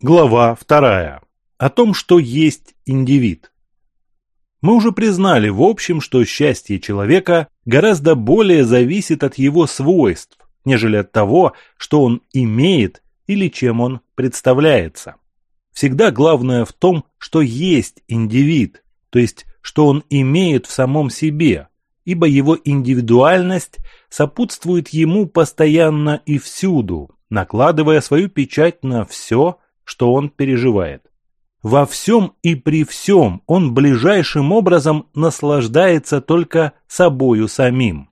Глава вторая. О том, что есть индивид. Мы уже признали в общем, что счастье человека гораздо более зависит от его свойств, нежели от того, что он имеет или чем он представляется. Всегда главное в том, что есть индивид, то есть что он имеет в самом себе, ибо его индивидуальность сопутствует ему постоянно и всюду, накладывая свою печать на все, что он переживает. Во всем и при всем он ближайшим образом наслаждается только собою самим.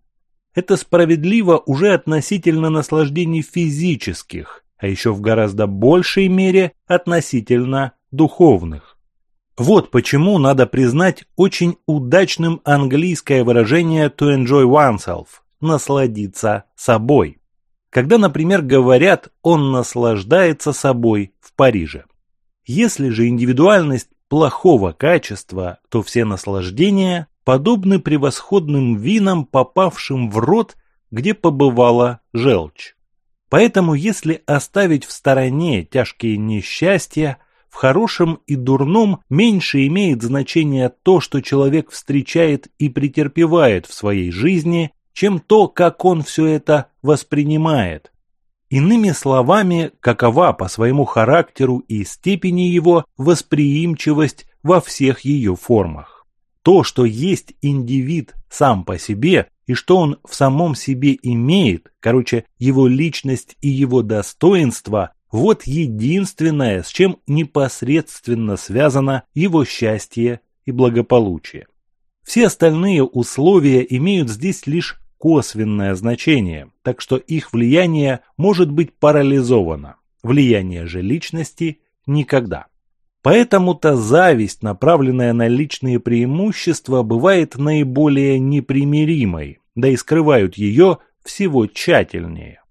Это справедливо уже относительно наслаждений физических, а еще в гораздо большей мере относительно духовных. Вот почему надо признать очень удачным английское выражение to enjoy oneself – насладиться собой. Когда, например, говорят «он наслаждается собой Париже». Если же индивидуальность плохого качества, то все наслаждения подобны превосходным винам, попавшим в рот, где побывала желчь. Поэтому если оставить в стороне тяжкие несчастья, в хорошем и дурном меньше имеет значение то, что человек встречает и претерпевает в своей жизни, чем то, как он все это воспринимает. Иными словами, какова по своему характеру и степени его восприимчивость во всех ее формах. То, что есть индивид сам по себе и что он в самом себе имеет, короче, его личность и его достоинство, вот единственное, с чем непосредственно связано его счастье и благополучие. Все остальные условия имеют здесь лишь косвенное значение, так что их влияние может быть парализовано. Влияние же личности никогда. Поэтому-то зависть, направленная на личные преимущества, бывает наиболее непримиримой, да и скрывают ее всего тщательнее.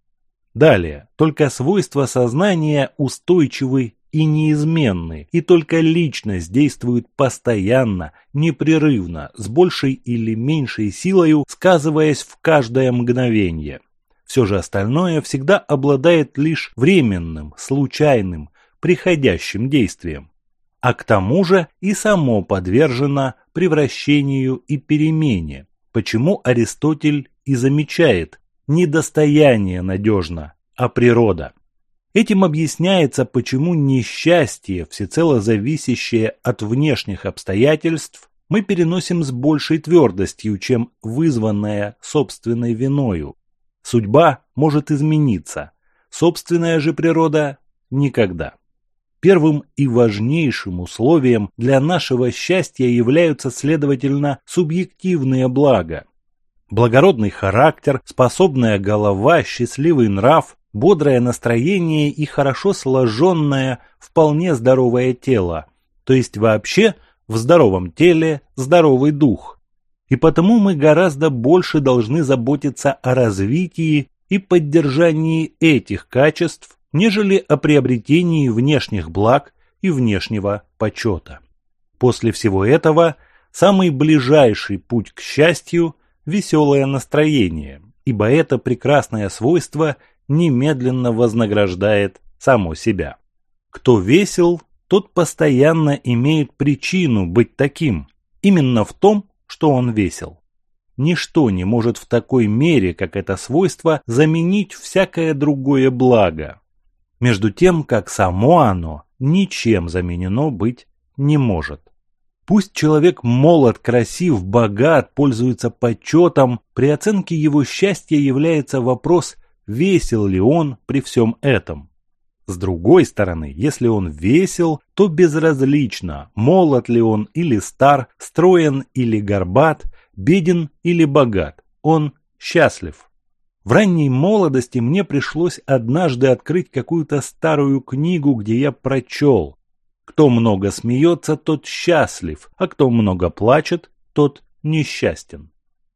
Далее, только свойства сознания устойчивы и неизменны, и только личность действует постоянно, непрерывно, с большей или меньшей силою, сказываясь в каждое мгновение. Все же остальное всегда обладает лишь временным, случайным, приходящим действием. А к тому же и само подвержено превращению и перемене, почему Аристотель и замечает, недостояние надежно, а природа. Этим объясняется, почему несчастье, всецело зависящее от внешних обстоятельств, мы переносим с большей твердостью, чем вызванное собственной виною. Судьба может измениться, собственная же природа – никогда. Первым и важнейшим условием для нашего счастья являются, следовательно, субъективные блага, Благородный характер, способная голова, счастливый нрав, бодрое настроение и хорошо сложенное, вполне здоровое тело. То есть вообще в здоровом теле здоровый дух. И потому мы гораздо больше должны заботиться о развитии и поддержании этих качеств, нежели о приобретении внешних благ и внешнего почета. После всего этого самый ближайший путь к счастью – веселое настроение, ибо это прекрасное свойство немедленно вознаграждает само себя. Кто весел, тот постоянно имеет причину быть таким, именно в том, что он весел. Ничто не может в такой мере, как это свойство, заменить всякое другое благо, между тем, как само оно ничем заменено быть не может. Пусть человек молод, красив, богат, пользуется почетом, при оценке его счастья является вопрос, весел ли он при всем этом. С другой стороны, если он весел, то безразлично, молод ли он или стар, строен или горбат, беден или богат, он счастлив. В ранней молодости мне пришлось однажды открыть какую-то старую книгу, где я прочел, кто много смеется, тот счастлив, а кто много плачет, тот несчастен.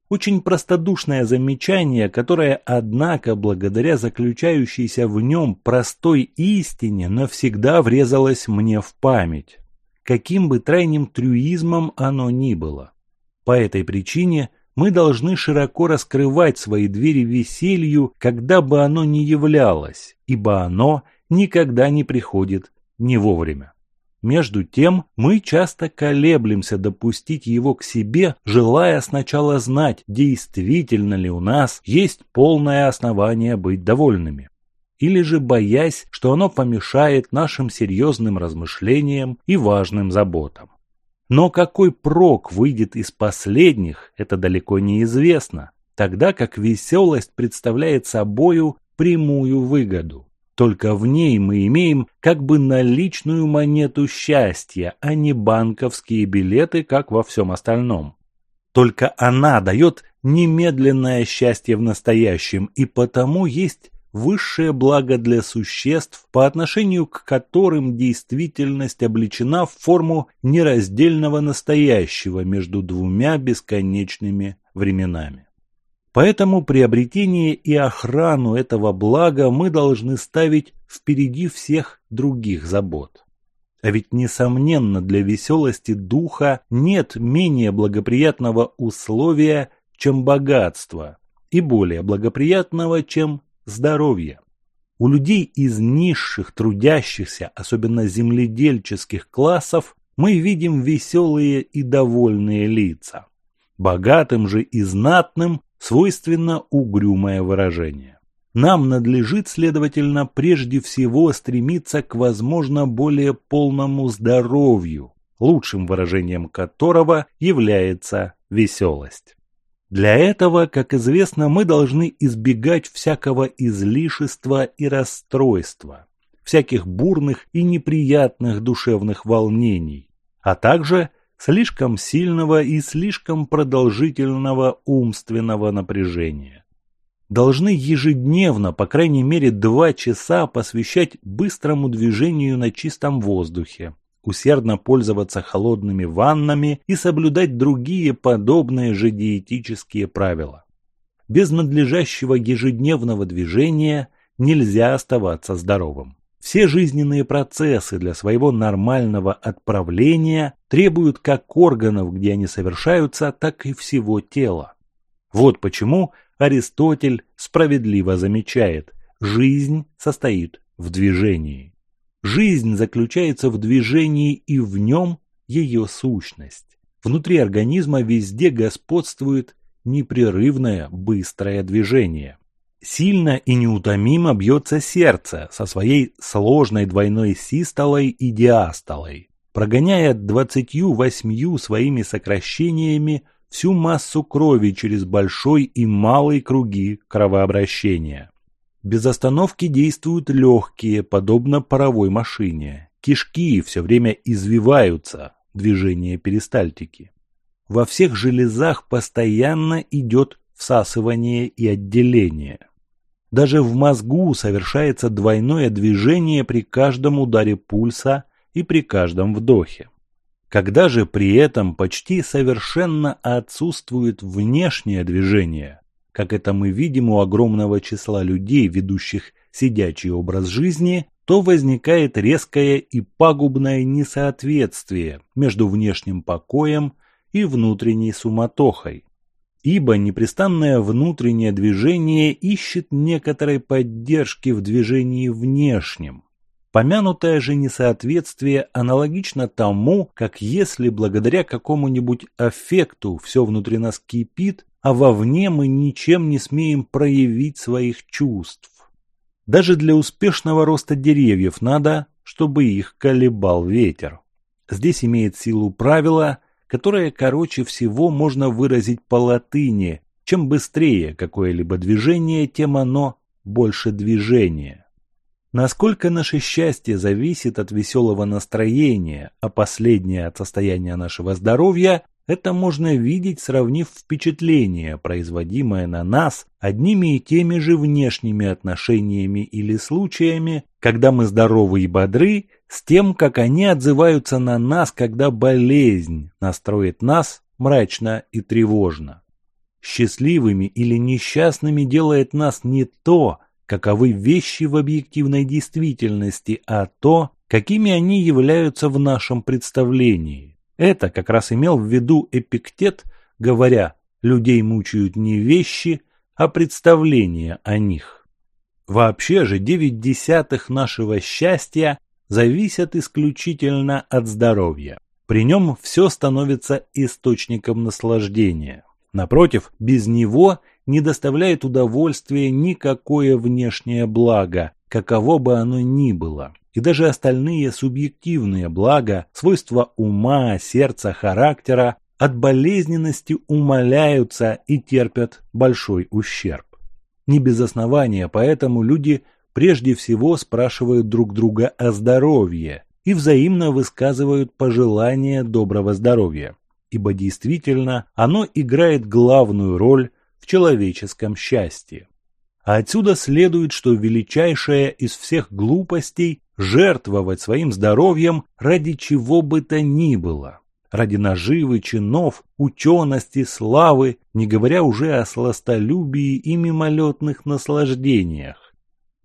Очень простодушное замечание, которое, однако, благодаря заключающейся в нем простой истине, навсегда врезалось мне в память, каким бы трайним трюизмом оно ни было. По этой причине мы должны широко раскрывать свои двери веселью, когда бы оно ни являлось, ибо оно никогда не приходит не вовремя. Между тем, мы часто колеблемся допустить его к себе, желая сначала знать, действительно ли у нас есть полное основание быть довольными. Или же боясь, что оно помешает нашим серьезным размышлениям и важным заботам. Но какой прок выйдет из последних, это далеко не известно, тогда как веселость представляет собою прямую выгоду. Только в ней мы имеем как бы наличную монету счастья, а не банковские билеты, как во всем остальном. Только она дает немедленное счастье в настоящем, и потому есть высшее благо для существ, по отношению к которым действительность облечена в форму нераздельного настоящего между двумя бесконечными временами. Поэтому приобретение и охрану этого блага мы должны ставить впереди всех других забот. А ведь, несомненно, для веселости духа нет менее благоприятного условия, чем богатство, и более благоприятного, чем здоровье. У людей из низших трудящихся, особенно земледельческих классов, мы видим веселые и довольные лица. Богатым же и знатным свойственно угрюмое выражение. Нам надлежит, следовательно, прежде всего стремиться к, возможно, более полному здоровью, лучшим выражением которого является веселость. Для этого, как известно, мы должны избегать всякого излишества и расстройства, всяких бурных и неприятных душевных волнений, а также слишком сильного и слишком продолжительного умственного напряжения. Должны ежедневно, по крайней мере, два часа посвящать быстрому движению на чистом воздухе, усердно пользоваться холодными ваннами и соблюдать другие подобные же диетические правила. Без надлежащего ежедневного движения нельзя оставаться здоровым. Все жизненные процессы для своего нормального отправления требуют как органов, где они совершаются, так и всего тела. Вот почему Аристотель справедливо замечает, жизнь состоит в движении. Жизнь заключается в движении и в нем ее сущность. Внутри организма везде господствует непрерывное быстрое движение. Сильно и неутомимо бьется сердце со своей сложной двойной систолой и диастолой, прогоняя двадцатью восьмью своими сокращениями всю массу крови через большой и малый круги кровообращения. Без остановки действуют легкие, подобно паровой машине. Кишки все время извиваются, движение перистальтики. Во всех железах постоянно идет всасывание и отделение. Даже в мозгу совершается двойное движение при каждом ударе пульса и при каждом вдохе. Когда же при этом почти совершенно отсутствует внешнее движение, как это мы видим у огромного числа людей, ведущих сидячий образ жизни, то возникает резкое и пагубное несоответствие между внешним покоем и внутренней суматохой, ибо непрестанное внутреннее движение ищет некоторой поддержки в движении внешнем. Помянутое же несоответствие аналогично тому, как если благодаря какому-нибудь аффекту все внутри нас кипит, а вовне мы ничем не смеем проявить своих чувств. Даже для успешного роста деревьев надо, чтобы их колебал ветер. Здесь имеет силу правило – которое короче всего можно выразить по латыни. Чем быстрее какое-либо движение, тем оно больше движения. Насколько наше счастье зависит от веселого настроения, а последнее от состояния нашего здоровья, это можно видеть, сравнив впечатление, производимое на нас одними и теми же внешними отношениями или случаями, когда мы здоровы и бодры, с тем, как они отзываются на нас, когда болезнь настроит нас мрачно и тревожно. Счастливыми или несчастными делает нас не то, каковы вещи в объективной действительности, а то, какими они являются в нашем представлении. Это как раз имел в виду Эпиктет, говоря «людей мучают не вещи, а представления о них». Вообще же девять десятых нашего счастья зависят исключительно от здоровья. При нем все становится источником наслаждения. Напротив, без него не доставляет удовольствия никакое внешнее благо, каково бы оно ни было. И даже остальные субъективные блага, свойства ума, сердца, характера от болезненности умаляются и терпят большой ущерб. Не без основания поэтому люди прежде всего спрашивают друг друга о здоровье и взаимно высказывают пожелания доброго здоровья, ибо действительно оно играет главную роль в человеческом счастье. А отсюда следует, что величайшая из всех глупостей – жертвовать своим здоровьем ради чего бы то ни было ради наживы, чинов, учености, славы, не говоря уже о сластолюбии и мимолетных наслаждениях.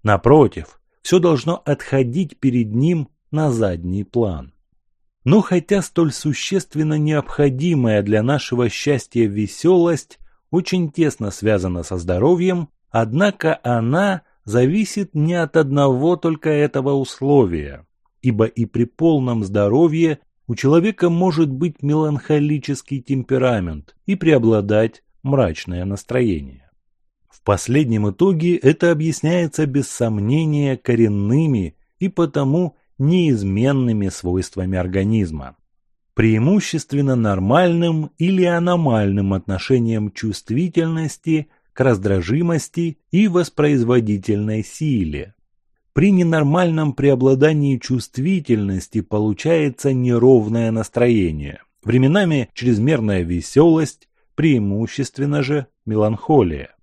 Напротив, все должно отходить перед ним на задний план. Но хотя столь существенно необходимая для нашего счастья веселость очень тесно связана со здоровьем, однако она зависит не от одного только этого условия, ибо и при полном здоровье у человека может быть меланхолический темперамент и преобладать мрачное настроение. В последнем итоге это объясняется без сомнения коренными и потому неизменными свойствами организма. Преимущественно нормальным или аномальным отношением чувствительности к раздражимости и воспроизводительной силе, при ненормальном преобладании чувствительности получается неровное настроение, временами чрезмерная веселость, преимущественно же меланхолия.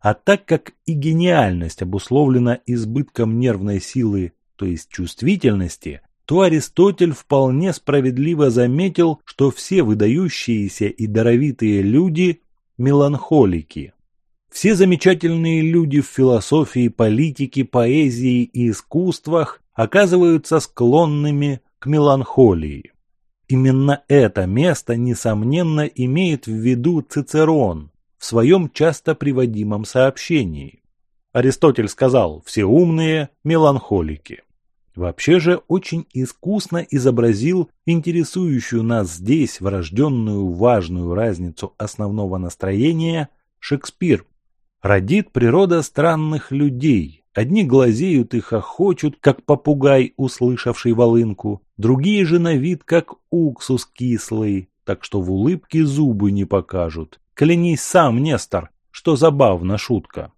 А так как и гениальность обусловлена избытком нервной силы, то есть чувствительности, то Аристотель вполне справедливо заметил, что все выдающиеся и даровитые люди – меланхолики. Все замечательные люди в философии, политике, поэзии и искусствах оказываются склонными к меланхолии. Именно это место, несомненно, имеет в виду Цицерон в своем часто приводимом сообщении. Аристотель сказал «все умные – меланхолики». Вообще же очень искусно изобразил интересующую нас здесь врожденную важную разницу основного настроения Шекспир Родит природа странных людей. Одни глазеют и хохочут, как попугай, услышавший волынку, другие же на вид, как уксус кислый, так что в улыбке зубы не покажут. Клянись сам, Нестор, что забавна шутка.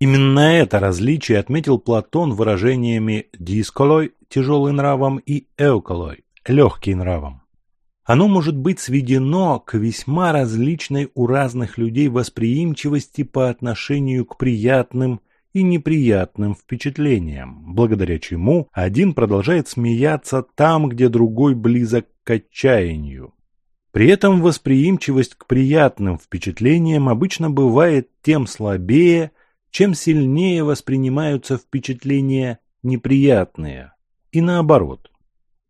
Именно это различие отметил Платон выражениями «дисколой» – тяжелый нравом и «эуколой» – легкий нравом. Оно может быть сведено к весьма различной у разных людей восприимчивости по отношению к приятным и неприятным впечатлениям, благодаря чему один продолжает смеяться там, где другой близок к отчаянию. При этом восприимчивость к приятным впечатлениям обычно бывает тем слабее, чем сильнее воспринимаются впечатления неприятные, и наоборот.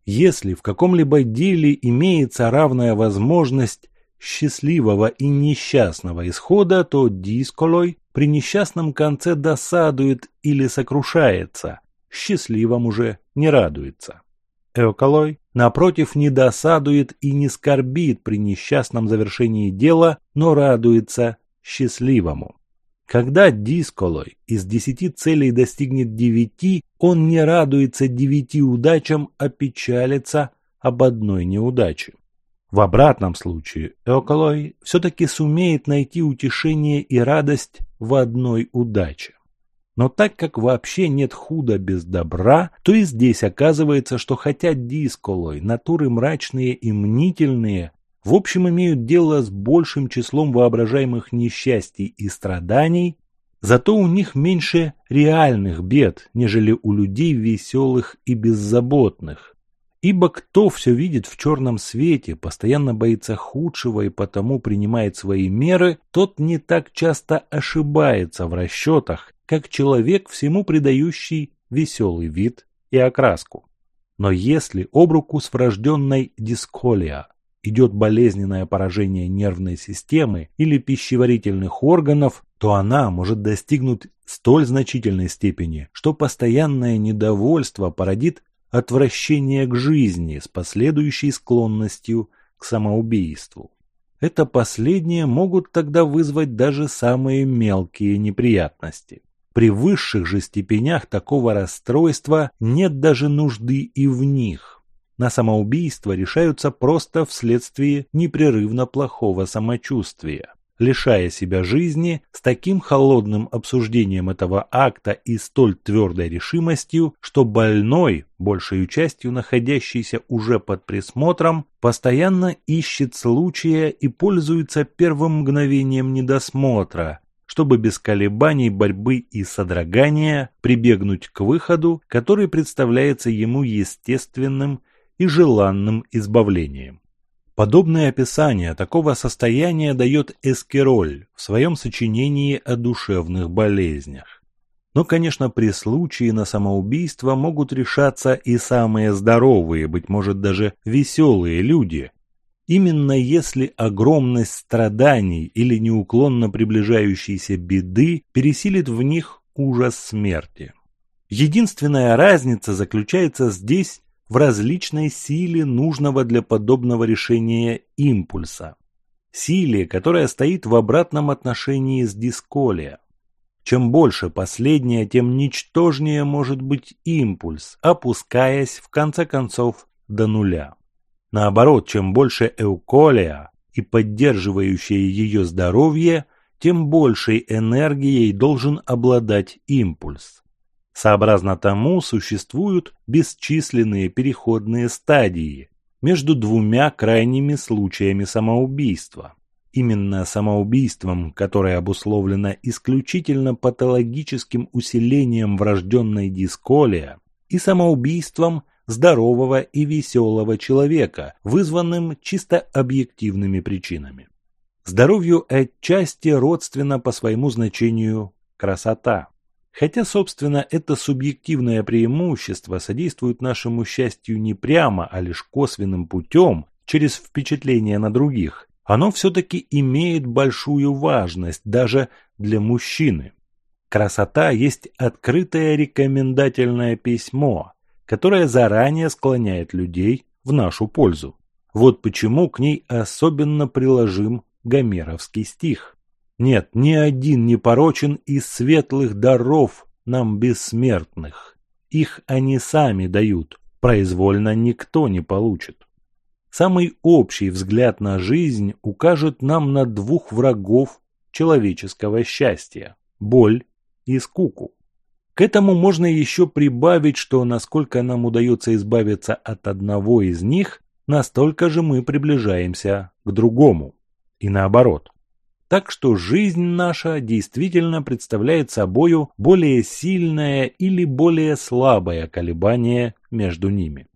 Если в каком-либо деле имеется равная возможность счастливого и несчастного исхода, то дисколой при несчастном конце досадует или сокрушается, счастливом уже не радуется. Эоколой, напротив, не досадует и не скорбит при несчастном завершении дела, но радуется счастливому. Когда дисколой из десяти целей достигнет девяти, он не радуется девяти удачам, а печалится об одной неудаче. В обратном случае Эоколой все-таки сумеет найти утешение и радость в одной удаче. Но так как вообще нет худа без добра, то и здесь оказывается, что хотя дисколой, натуры мрачные и мнительные, в общем имеют дело с большим числом воображаемых несчастий и страданий, зато у них меньше реальных бед, нежели у людей веселых и беззаботных. Ибо кто все видит в черном свете, постоянно боится худшего и потому принимает свои меры, тот не так часто ошибается в расчетах, как человек, всему придающий веселый вид и окраску. Но если об руку с врожденной дисколия идет болезненное поражение нервной системы или пищеварительных органов, то она может достигнуть столь значительной степени, что постоянное недовольство породит отвращение к жизни с последующей склонностью к самоубийству. Это последнее могут тогда вызвать даже самые мелкие неприятности. При высших же степенях такого расстройства нет даже нужды и в них. На самоубийство решаются просто вследствие непрерывно плохого самочувствия. Лишая себя жизни с таким холодным обсуждением этого акта и столь твердой решимостью, что больной, большей частью находящийся уже под присмотром, постоянно ищет случая и пользуется первым мгновением недосмотра, чтобы без колебаний борьбы и содрогания прибегнуть к выходу, который представляется ему естественным и желанным избавлением. Подобное описание такого состояния дает Эскероль в своем сочинении о душевных болезнях. Но, конечно, при случае на самоубийство могут решаться и самые здоровые, быть может даже веселые люди. Именно если огромность страданий или неуклонно приближающейся беды пересилит в них ужас смерти. Единственная разница заключается здесь в различной силе нужного для подобного решения импульса. Силе, которая стоит в обратном отношении с дисколия. Чем больше последняя, тем ничтожнее может быть импульс, опускаясь в конце концов до нуля. Наоборот, чем больше эуколия и поддерживающее ее здоровье, тем большей энергией должен обладать импульс. Сообразно тому существуют бесчисленные переходные стадии между двумя крайними случаями самоубийства. Именно самоубийством, которое обусловлено исключительно патологическим усилением врожденной дисколия, и самоубийством здорового и веселого человека, вызванным чисто объективными причинами. Здоровью отчасти родственно по своему значению красота. Хотя, собственно, это субъективное преимущество содействует нашему счастью не прямо, а лишь косвенным путем, через впечатление на других, оно все-таки имеет большую важность даже для мужчины. Красота есть открытое рекомендательное письмо, которое заранее склоняет людей в нашу пользу. Вот почему к ней особенно приложим гомеровский стих. Нет, ни один не порочен из светлых даров нам бессмертных. Их они сами дают, произвольно никто не получит. Самый общий взгляд на жизнь укажет нам на двух врагов человеческого счастья – боль и скуку. К этому можно еще прибавить, что насколько нам удается избавиться от одного из них, настолько же мы приближаемся к другому. И наоборот. Так что жизнь наша действительно представляет собою более сильное или более слабое колебание между ними.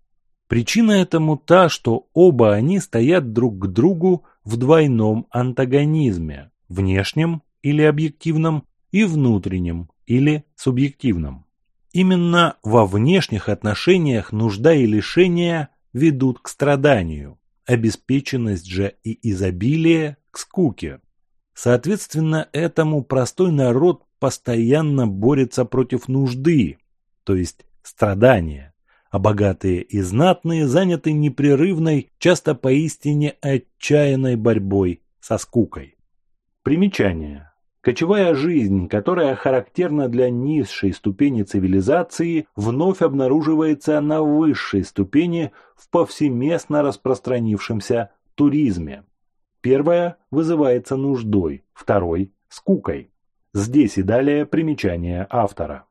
Причина этому та, что оба они стоят друг к другу в двойном антагонизме – внешнем или объективном и внутреннем или субъективном. Именно во внешних отношениях нужда и лишение ведут к страданию, обеспеченность же и изобилие – к скуке. Соответственно, этому простой народ постоянно борется против нужды, то есть страдания, а богатые и знатные заняты непрерывной, часто поистине отчаянной борьбой со скукой. Примечание. Кочевая жизнь, которая характерна для низшей ступени цивилизации, вновь обнаруживается на высшей ступени в повсеместно распространившемся туризме. Первое вызывается нуждой, второй – скукой. Здесь и далее примечание автора.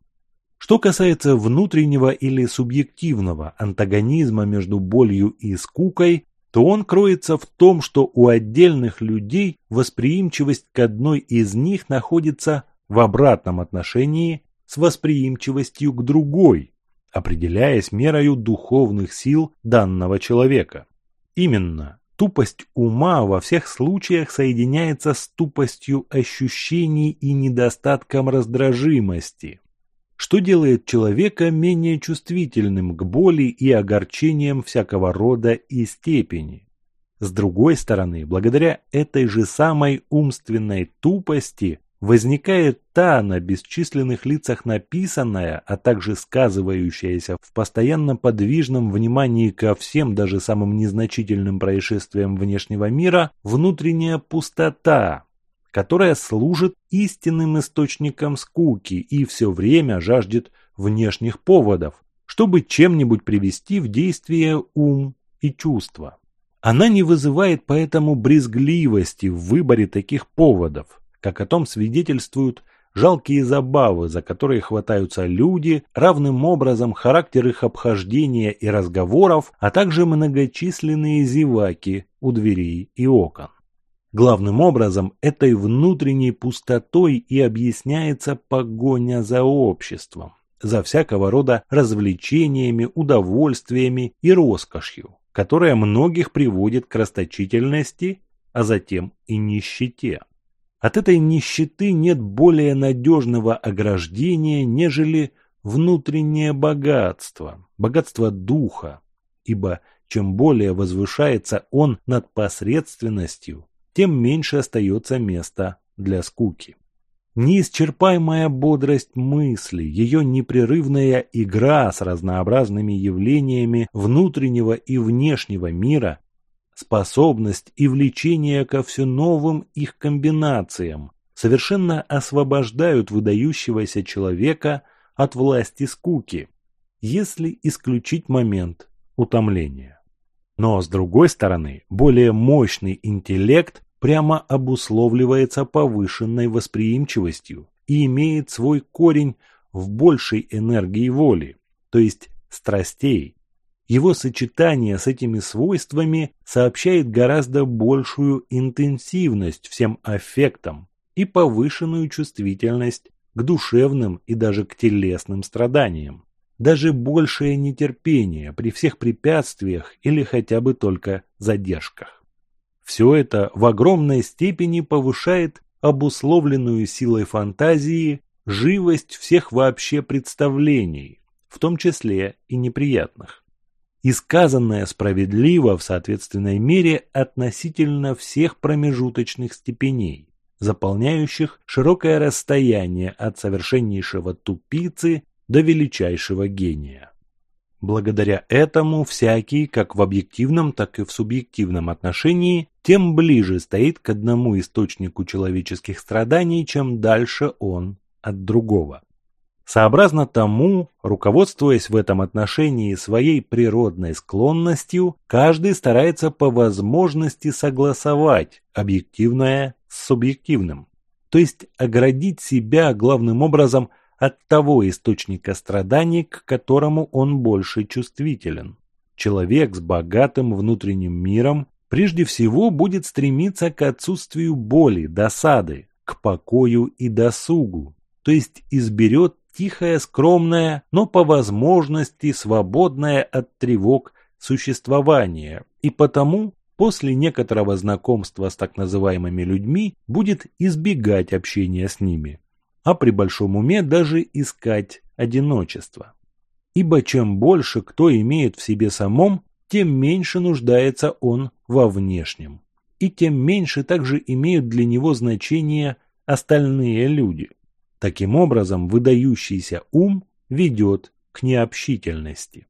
Что касается внутреннего или субъективного антагонизма между болью и скукой, то он кроется в том, что у отдельных людей восприимчивость к одной из них находится в обратном отношении с восприимчивостью к другой, определяясь мерою духовных сил данного человека. Именно Тупость ума во всех случаях соединяется с тупостью ощущений и недостатком раздражимости, что делает человека менее чувствительным к боли и огорчениям всякого рода и степени. С другой стороны, благодаря этой же самой умственной тупости, возникает та на бесчисленных лицах написанная, а также сказывающаяся в постоянно подвижном внимании ко всем даже самым незначительным происшествиям внешнего мира внутренняя пустота, которая служит истинным источником скуки и все время жаждет внешних поводов, чтобы чем-нибудь привести в действие ум и чувства. Она не вызывает поэтому брезгливости в выборе таких поводов, как о том свидетельствуют жалкие забавы, за которые хватаются люди, равным образом характер их обхождения и разговоров, а также многочисленные зеваки у дверей и окон. Главным образом этой внутренней пустотой и объясняется погоня за обществом, за всякого рода развлечениями, удовольствиями и роскошью, которая многих приводит к расточительности, а затем и нищете. От этой нищеты нет более надежного ограждения, нежели внутреннее богатство, богатство духа, ибо чем более возвышается он над посредственностью, тем меньше остается места для скуки. Неисчерпаемая бодрость мысли, ее непрерывная игра с разнообразными явлениями внутреннего и внешнего мира способность и влечение ко все новым их комбинациям совершенно освобождают выдающегося человека от власти скуки, если исключить момент утомления. Но с другой стороны, более мощный интеллект прямо обусловливается повышенной восприимчивостью и имеет свой корень в большей энергии воли, то есть страстей, его сочетание с этими свойствами сообщает гораздо большую интенсивность всем аффектам и повышенную чувствительность к душевным и даже к телесным страданиям. Даже большее нетерпение при всех препятствиях или хотя бы только задержках. Все это в огромной степени повышает обусловленную силой фантазии живость всех вообще представлений, в том числе и неприятных и сказанное справедливо в соответственной мере относительно всех промежуточных степеней, заполняющих широкое расстояние от совершеннейшего тупицы до величайшего гения. Благодаря этому всякий, как в объективном, так и в субъективном отношении, тем ближе стоит к одному источнику человеческих страданий, чем дальше он от другого. Сообразно тому, руководствуясь в этом отношении своей природной склонностью, каждый старается по возможности согласовать объективное с субъективным, то есть оградить себя главным образом от того источника страданий, к которому он больше чувствителен. Человек с богатым внутренним миром прежде всего будет стремиться к отсутствию боли, досады, к покою и досугу, то есть изберет тихое, скромное, но по возможности свободное от тревог существование, и потому после некоторого знакомства с так называемыми людьми будет избегать общения с ними, а при большом уме даже искать одиночество. Ибо чем больше кто имеет в себе самом, тем меньше нуждается он во внешнем, и тем меньше также имеют для него значение остальные люди. Таким образом, выдающийся ум ведет к необщительности.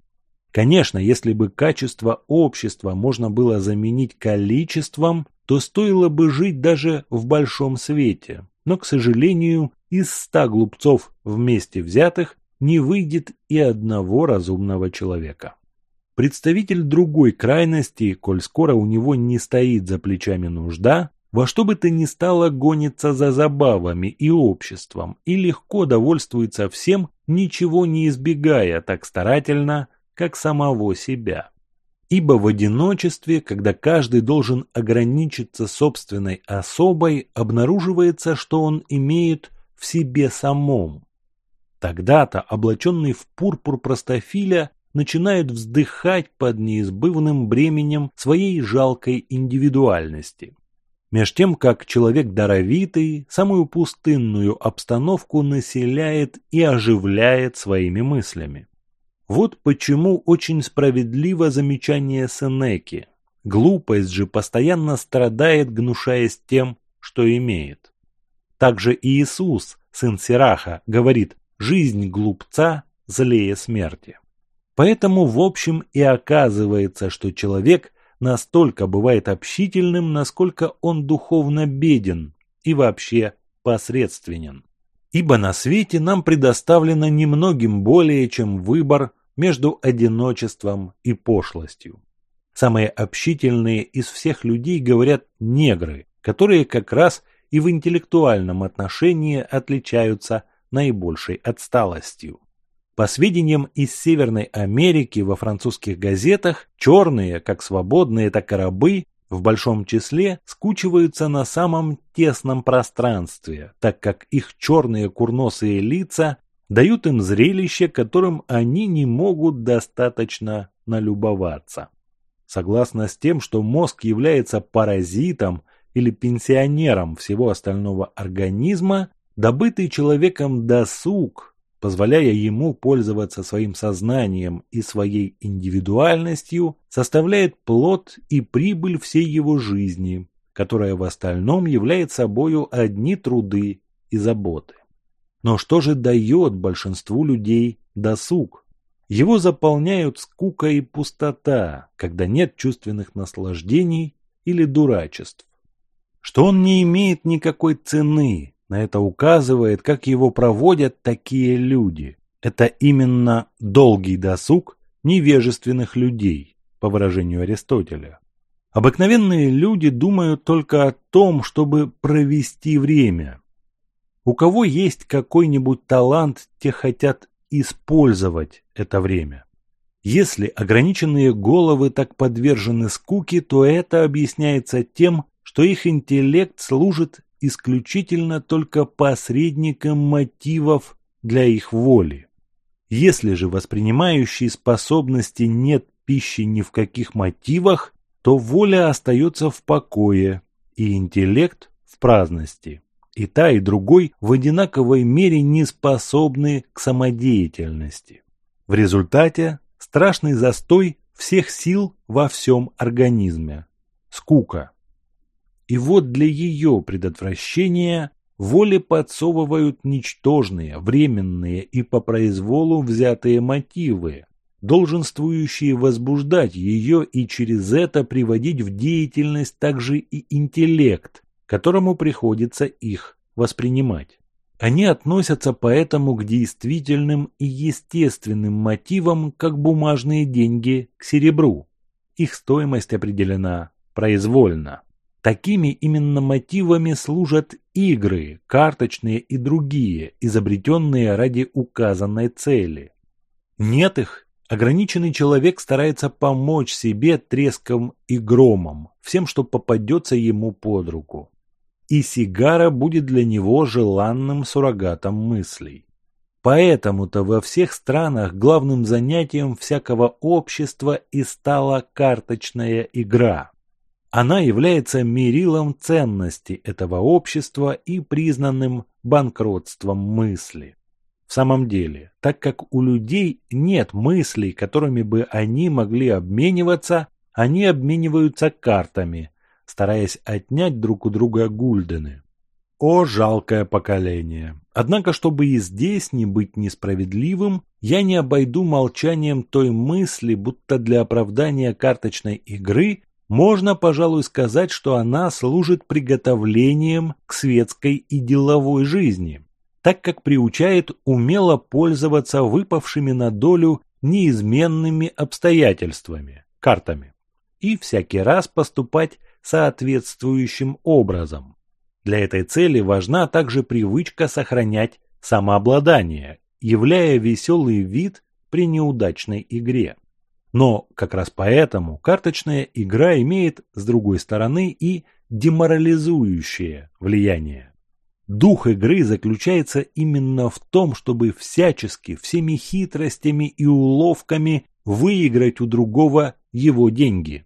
Конечно, если бы качество общества можно было заменить количеством, то стоило бы жить даже в большом свете. Но, к сожалению, из ста глупцов вместе взятых не выйдет и одного разумного человека. Представитель другой крайности, коль скоро у него не стоит за плечами нужда, во что бы то ни стало гонится за забавами и обществом и легко довольствуется всем, ничего не избегая так старательно, как самого себя. Ибо в одиночестве, когда каждый должен ограничиться собственной особой, обнаруживается, что он имеет в себе самом. Тогда-то, облаченный в пурпур простофиля, начинает вздыхать под неизбывным бременем своей жалкой индивидуальности. Меж тем, как человек даровитый, самую пустынную обстановку населяет и оживляет своими мыслями. Вот почему очень справедливо замечание Сенеки. Глупость же постоянно страдает, гнушаясь тем, что имеет. Также Иисус, сын Сираха, говорит «жизнь глупца злее смерти». Поэтому в общем и оказывается, что человек настолько бывает общительным, насколько он духовно беден и вообще посредственен. Ибо на свете нам предоставлено немногим более, чем выбор между одиночеством и пошлостью. Самые общительные из всех людей говорят негры, которые как раз и в интеллектуальном отношении отличаются наибольшей отсталостью. По сведениям из Северной Америки во французских газетах, черные, как свободные, так и рабы, в большом числе скучиваются на самом тесном пространстве, так как их черные курносые лица дают им зрелище, которым они не могут достаточно налюбоваться. Согласно с тем, что мозг является паразитом или пенсионером всего остального организма, добытый человеком досуг позволяя ему пользоваться своим сознанием и своей индивидуальностью, составляет плод и прибыль всей его жизни, которая в остальном является собою одни труды и заботы. Но что же дает большинству людей досуг? Его заполняют скука и пустота, когда нет чувственных наслаждений или дурачеств. Что он не имеет никакой цены, на это указывает, как его проводят такие люди. Это именно долгий досуг невежественных людей, по выражению Аристотеля. Обыкновенные люди думают только о том, чтобы провести время. У кого есть какой-нибудь талант, те хотят использовать это время. Если ограниченные головы так подвержены скуке, то это объясняется тем, что их интеллект служит исключительно только посредником мотивов для их воли. Если же воспринимающей способности нет пищи ни в каких мотивах, то воля остается в покое и интеллект в праздности. И та, и другой в одинаковой мере не способны к самодеятельности. В результате страшный застой всех сил во всем организме. Скука. И вот для ее предотвращения воле подсовывают ничтожные, временные и по произволу взятые мотивы, долженствующие возбуждать ее и через это приводить в деятельность также и интеллект, которому приходится их воспринимать. Они относятся поэтому к действительным и естественным мотивам, как бумажные деньги к серебру. Их стоимость определена произвольно. Такими именно мотивами служат игры, карточные и другие, изобретенные ради указанной цели. Нет их, ограниченный человек старается помочь себе треском и громом, всем, что попадется ему под руку. И сигара будет для него желанным суррогатом мыслей. Поэтому-то во всех странах главным занятием всякого общества и стала карточная игра. Она является мерилом ценности этого общества и признанным банкротством мысли. В самом деле, так как у людей нет мыслей, которыми бы они могли обмениваться, они обмениваются картами, стараясь отнять друг у друга гульдены. О, жалкое поколение! Однако, чтобы и здесь не быть несправедливым, я не обойду молчанием той мысли, будто для оправдания карточной игры можно, пожалуй, сказать, что она служит приготовлением к светской и деловой жизни, так как приучает умело пользоваться выпавшими на долю неизменными обстоятельствами, картами, и всякий раз поступать соответствующим образом. Для этой цели важна также привычка сохранять самообладание, являя веселый вид при неудачной игре. Но как раз поэтому карточная игра имеет, с другой стороны, и деморализующее влияние. Дух игры заключается именно в том, чтобы всячески, всеми хитростями и уловками выиграть у другого его деньги.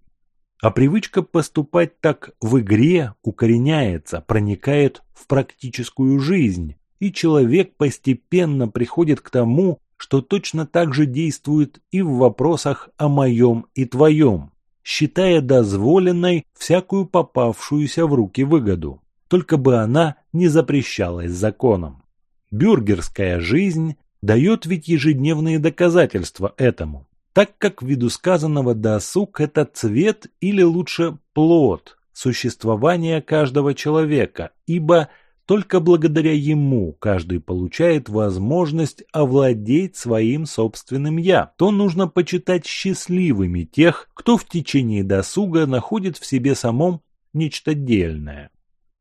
А привычка поступать так в игре укореняется, проникает в практическую жизнь, и человек постепенно приходит к тому, что точно так же действует и в вопросах о моем и твоем, считая дозволенной всякую попавшуюся в руки выгоду. только бы она не запрещалась законом. Бюргерская жизнь дает ведь ежедневные доказательства этому, так как ввиду сказанного досуг – это цвет или лучше плод существования каждого человека, ибо только благодаря ему каждый получает возможность овладеть своим собственным «я», то нужно почитать счастливыми тех, кто в течение досуга находит в себе самом нечто дельное.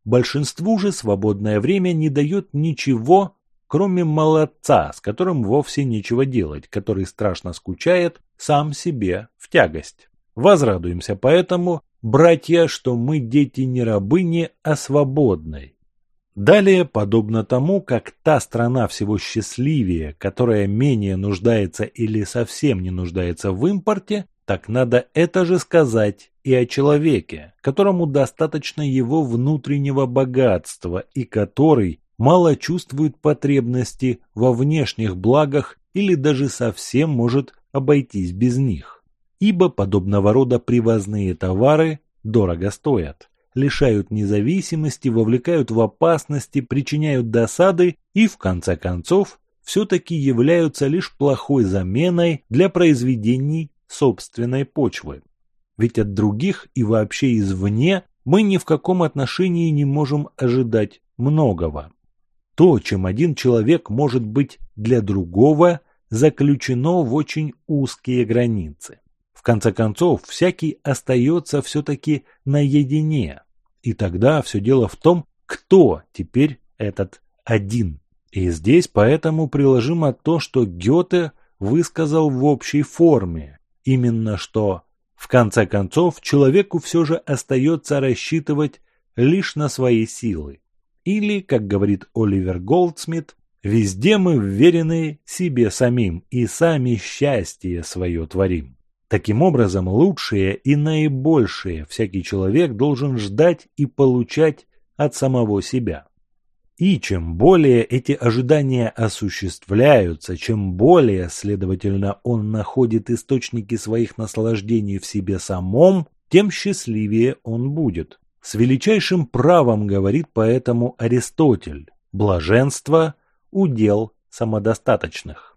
Большинству же свободное время не дает ничего, кроме молодца, с которым вовсе нечего делать, который страшно скучает сам себе в тягость. Возрадуемся поэтому, братья, что мы дети не рабыни, а свободной. Далее, подобно тому, как та страна всего счастливее, которая менее нуждается или совсем не нуждается в импорте, так надо это же сказать и о человеке, которому достаточно его внутреннего богатства и который мало чувствует потребности во внешних благах или даже совсем может обойтись без них. Ибо подобного рода привозные товары дорого стоят лишают независимости, вовлекают в опасности, причиняют досады и, в конце концов, все-таки являются лишь плохой заменой для произведений собственной почвы. Ведь от других и вообще извне мы ни в каком отношении не можем ожидать многого. То, чем один человек может быть для другого, заключено в очень узкие границы. В конце концов, всякий остается все-таки наедине, и тогда все дело в том, кто теперь этот один. И здесь поэтому приложимо то, что Гёте высказал в общей форме. Именно что, в конце концов, человеку все же остается рассчитывать лишь на свои силы. Или, как говорит Оливер Голдсмит, «Везде мы вверены себе самим и сами счастье свое творим». Таким образом, лучшее и наибольшее всякий человек должен ждать и получать от самого себя. И чем более эти ожидания осуществляются, чем более, следовательно, он находит источники своих наслаждений в себе самом, тем счастливее он будет. С величайшим правом говорит поэтому Аристотель «блаженство – удел самодостаточных»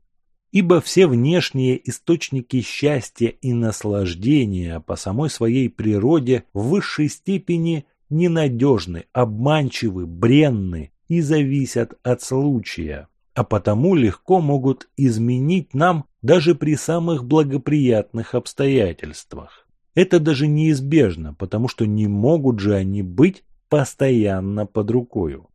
ибо все внешние источники счастья и наслаждения по самой своей природе в высшей степени ненадежны, обманчивы, бренны и зависят от случая, а потому легко могут изменить нам даже при самых благоприятных обстоятельствах. Это даже неизбежно, потому что не могут же они быть постоянно под рукою.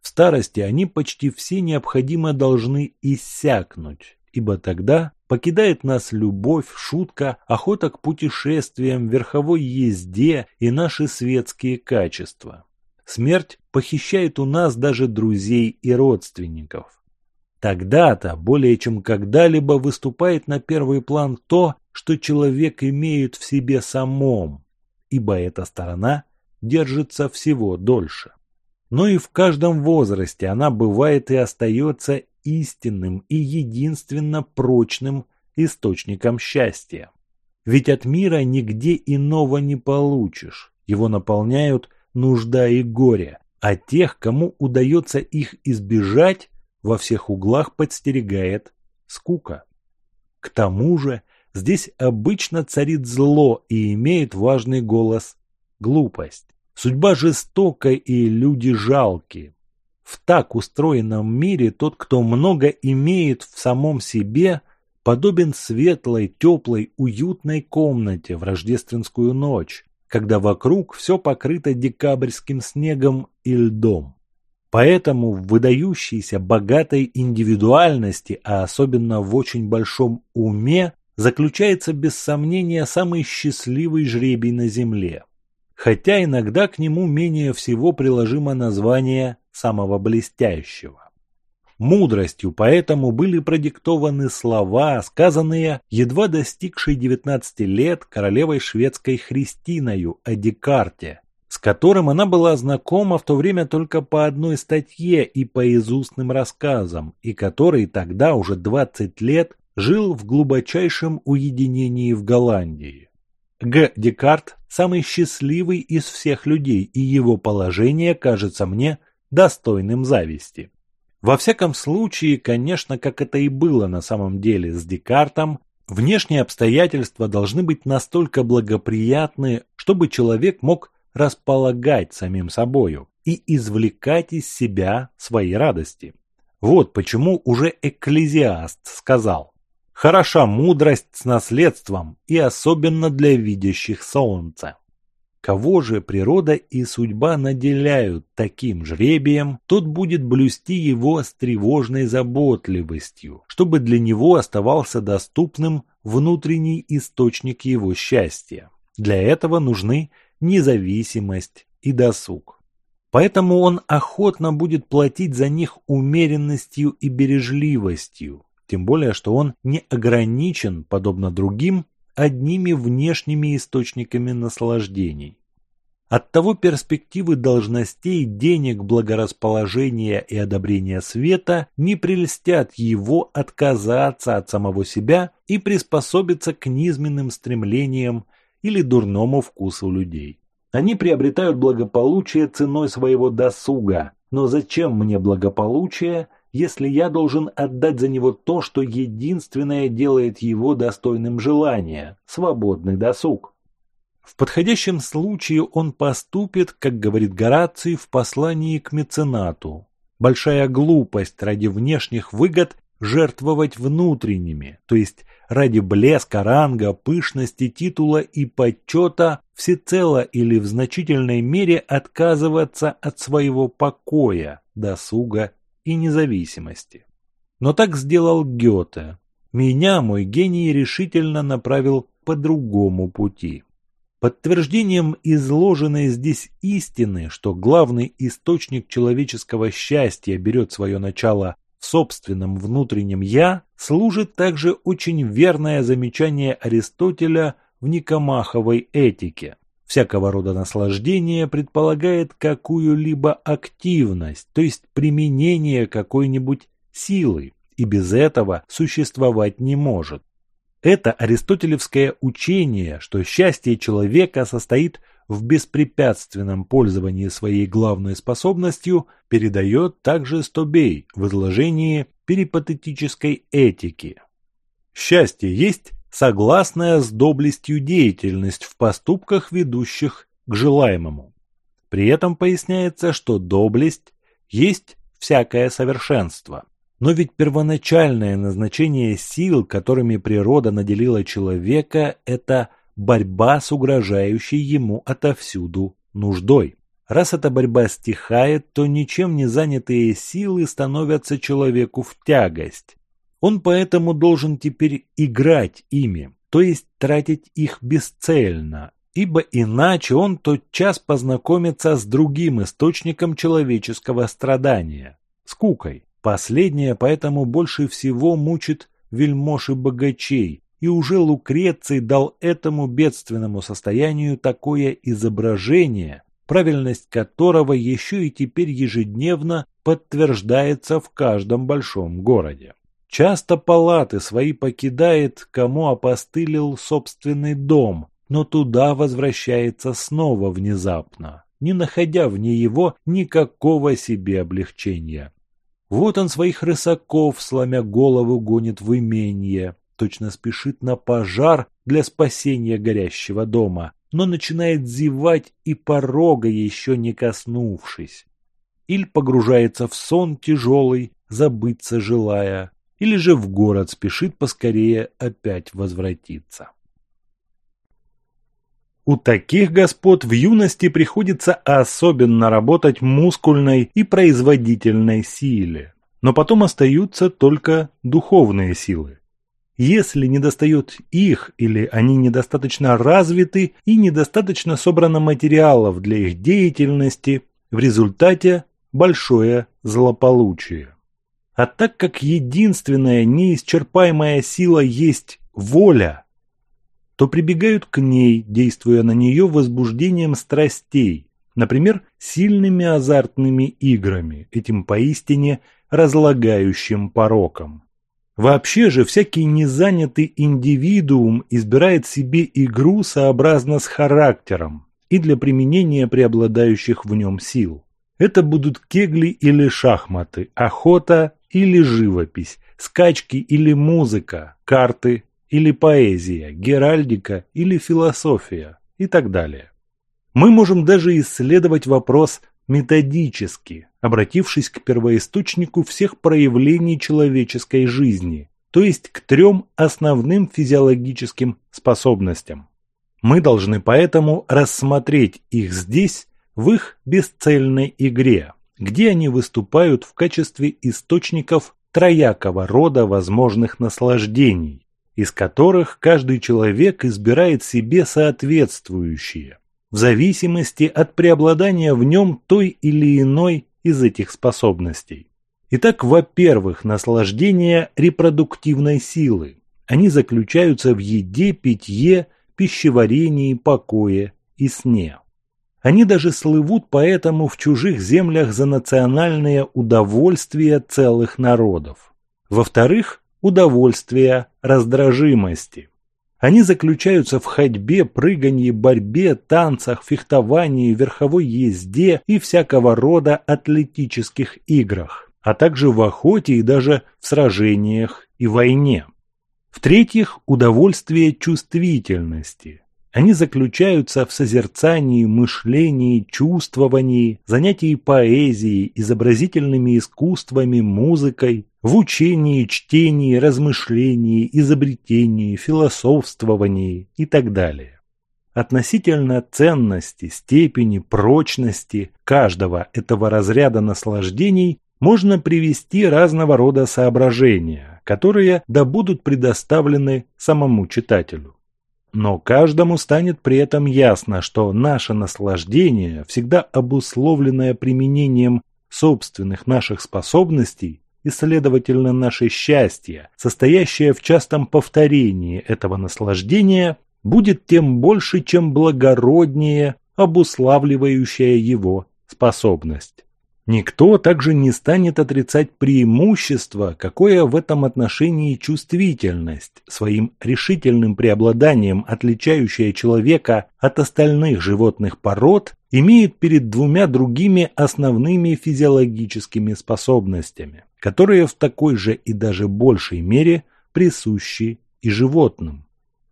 В старости они почти все необходимо должны иссякнуть, ибо тогда покидает нас любовь, шутка, охота к путешествиям, верховой езде и наши светские качества. Смерть похищает у нас даже друзей и родственников. Тогда-то более чем когда-либо выступает на первый план то, что человек имеет в себе самом, ибо эта сторона держится всего дольше. Но и в каждом возрасте она бывает и остается истинным и единственно прочным источником счастья. Ведь от мира нигде иного не получишь, его наполняют нужда и горе, а тех, кому удается их избежать, во всех углах подстерегает скука. К тому же здесь обычно царит зло и имеет важный голос – глупость. Судьба жестока и люди жалкие. В так устроенном мире тот, кто много имеет в самом себе, подобен светлой, теплой, уютной комнате в рождественскую ночь, когда вокруг все покрыто декабрьским снегом и льдом. Поэтому в выдающейся богатой индивидуальности, а особенно в очень большом уме, заключается без сомнения самый счастливый жребий на Земле. Хотя иногда к нему менее всего приложимо название самого блестящего. Мудростью поэтому были продиктованы слова, сказанные едва достигшей 19 лет королевой шведской Христиною о Декарте, с которым она была знакома в то время только по одной статье и по изустным рассказам, и который тогда уже 20 лет жил в глубочайшем уединении в Голландии. Г. Декарт – самый счастливый из всех людей, и его положение кажется мне достойным зависти. Во всяком случае, конечно, как это и было на самом деле с Декартом, внешние обстоятельства должны быть настолько благоприятны, чтобы человек мог располагать самим собою и извлекать из себя свои радости. Вот почему уже экклезиаст сказал Хороша мудрость с наследством и особенно для видящих солнце. Кого же природа и судьба наделяют таким жребием, тот будет блюсти его с тревожной заботливостью, чтобы для него оставался доступным внутренний источник его счастья. Для этого нужны независимость и досуг. Поэтому он охотно будет платить за них умеренностью и бережливостью, тем более, что он не ограничен, подобно другим, одними внешними источниками наслаждений. Оттого перспективы должностей, денег, благорасположения и одобрения света не прельстят его отказаться от самого себя и приспособиться к низменным стремлениям или дурному вкусу людей. Они приобретают благополучие ценой своего досуга, но зачем мне благополучие, если я должен отдать за него то, что единственное делает его достойным желания – свободный досуг. В подходящем случае он поступит, как говорит Гораций в послании к меценату. Большая глупость ради внешних выгод жертвовать внутренними, то есть ради блеска, ранга, пышности, титула и почета всецело или в значительной мере отказываться от своего покоя, досуга и независимости. Но так сделал Гёте. Меня мой гений решительно направил по другому пути. Подтверждением изложенной здесь истины, что главный источник человеческого счастья берет свое начало в собственном внутреннем «я», служит также очень верное замечание Аристотеля в Никомаховой этике. Всякого рода наслаждение предполагает какую-либо активность, то есть применение какой-нибудь силы, и без этого существовать не может. Это аристотелевское учение, что счастье человека состоит в беспрепятственном пользовании своей главной способностью, передает также Стобей в изложении перипатетической этики. Счастье есть согласная с доблестью деятельность в поступках, ведущих к желаемому. При этом поясняется, что доблесть есть всякое совершенство. Но ведь первоначальное назначение сил, которыми природа наделила человека, это борьба с угрожающей ему отовсюду нуждой. Раз эта борьба стихает, то ничем не занятые силы становятся человеку в тягость, он поэтому должен теперь играть ими, то есть тратить их бесцельно, ибо иначе он тотчас познакомится с другим источником человеческого страдания – скукой. Последняя поэтому больше всего мучит вельмож и богачей, и уже Лукреций дал этому бедственному состоянию такое изображение, правильность которого еще и теперь ежедневно подтверждается в каждом большом городе. Часто палаты свои покидает, кому опостылил собственный дом, но туда возвращается снова внезапно, не находя вне его никакого себе облегчения. Вот он своих рысаков, сломя голову, гонит в именье, точно спешит на пожар для спасения горящего дома, но начинает зевать и порога еще не коснувшись. Иль погружается в сон тяжелый, забыться желая, или же в город спешит поскорее опять возвратиться. У таких господ в юности приходится особенно работать мускульной и производительной силе, но потом остаются только духовные силы. Если недостает их или они недостаточно развиты и недостаточно собрано материалов для их деятельности, в результате большое злополучие. А так как единственная неисчерпаемая сила есть воля, то прибегают к ней, действуя на нее возбуждением страстей, например, сильными азартными играми, этим поистине разлагающим пороком. Вообще же всякий незанятый индивидуум избирает себе игру сообразно с характером и для применения преобладающих в нем сил. Это будут кегли или шахматы, охота или живопись, скачки или музыка, карты или поэзия, геральдика или философия и так далее. Мы можем даже исследовать вопрос методически, обратившись к первоисточнику всех проявлений человеческой жизни, то есть к трем основным физиологическим способностям. Мы должны поэтому рассмотреть их здесь, в их бесцельной игре, где они выступают в качестве источников троякого рода возможных наслаждений, из которых каждый человек избирает себе соответствующие в зависимости от преобладания в нем той или иной из этих способностей. Итак, во-первых, наслаждение репродуктивной силы. Они заключаются в еде, питье, пищеварении, покое и сне. Они даже слывут поэтому в чужих землях за национальное удовольствие целых народов. Во-вторых, удовольствие раздражимости. Они заключаются в ходьбе, прыганье, борьбе, танцах, фехтовании, верховой езде и всякого рода атлетических играх, а также в охоте и даже в сражениях и войне. В-третьих, удовольствие чувствительности. Они заключаются в созерцании, мышлении, чувствовании, занятии поэзией, изобразительными искусствами, музыкой, в учении, чтении, размышлении, изобретении, философствовании и так далее. Относительно ценности, степени, прочности каждого этого разряда наслаждений можно привести разного рода соображения, которые да будут предоставлены самому читателю. Но каждому станет при этом ясно, что наше наслаждение, всегда обусловленное применением собственных наших способностей, и, следовательно, наше счастье, состоящее в частом повторении этого наслаждения, будет тем больше, чем благороднее обуславливающая его способность. Никто также не станет отрицать преимущество, какое в этом отношении чувствительность, своим решительным преобладанием отличающая человека от остальных животных пород, имеет перед двумя другими основными физиологическими способностями, которые в такой же и даже большей мере присущи и животным.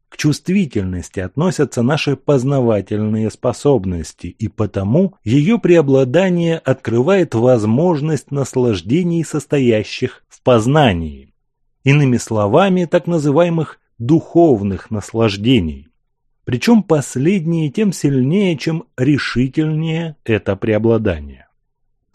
К чувствительности относятся наши познавательные способности, и потому ее преобладание открывает возможность наслаждений, состоящих в познании. Иными словами, так называемых духовных наслаждений. Причем последние тем сильнее, чем решительнее это преобладание.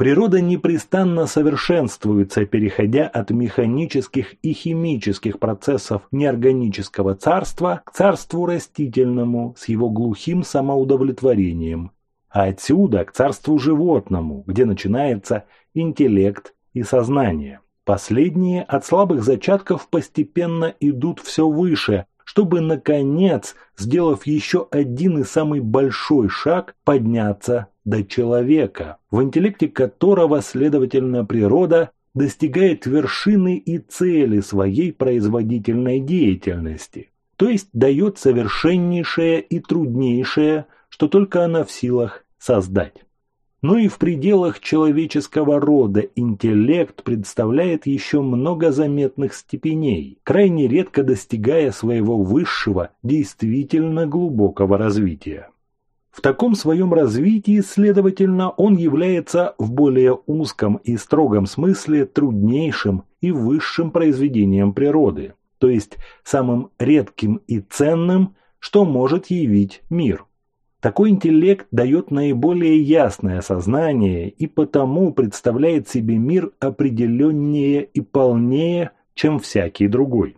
Природа непрестанно совершенствуется, переходя от механических и химических процессов неорганического царства к царству растительному с его глухим самоудовлетворением, а отсюда к царству животному, где начинается интеллект и сознание. Последние от слабых зачатков постепенно идут все выше, чтобы, наконец, сделав еще один и самый большой шаг, подняться до человека, в интеллекте которого, следовательно, природа достигает вершины и цели своей производительной деятельности, то есть дает совершеннейшее и труднейшее, что только она в силах создать но и в пределах человеческого рода интеллект представляет еще много заметных степеней, крайне редко достигая своего высшего, действительно глубокого развития. В таком своем развитии, следовательно, он является в более узком и строгом смысле труднейшим и высшим произведением природы, то есть самым редким и ценным, что может явить мир. Такой интеллект дает наиболее ясное сознание и потому представляет себе мир определеннее и полнее, чем всякий другой.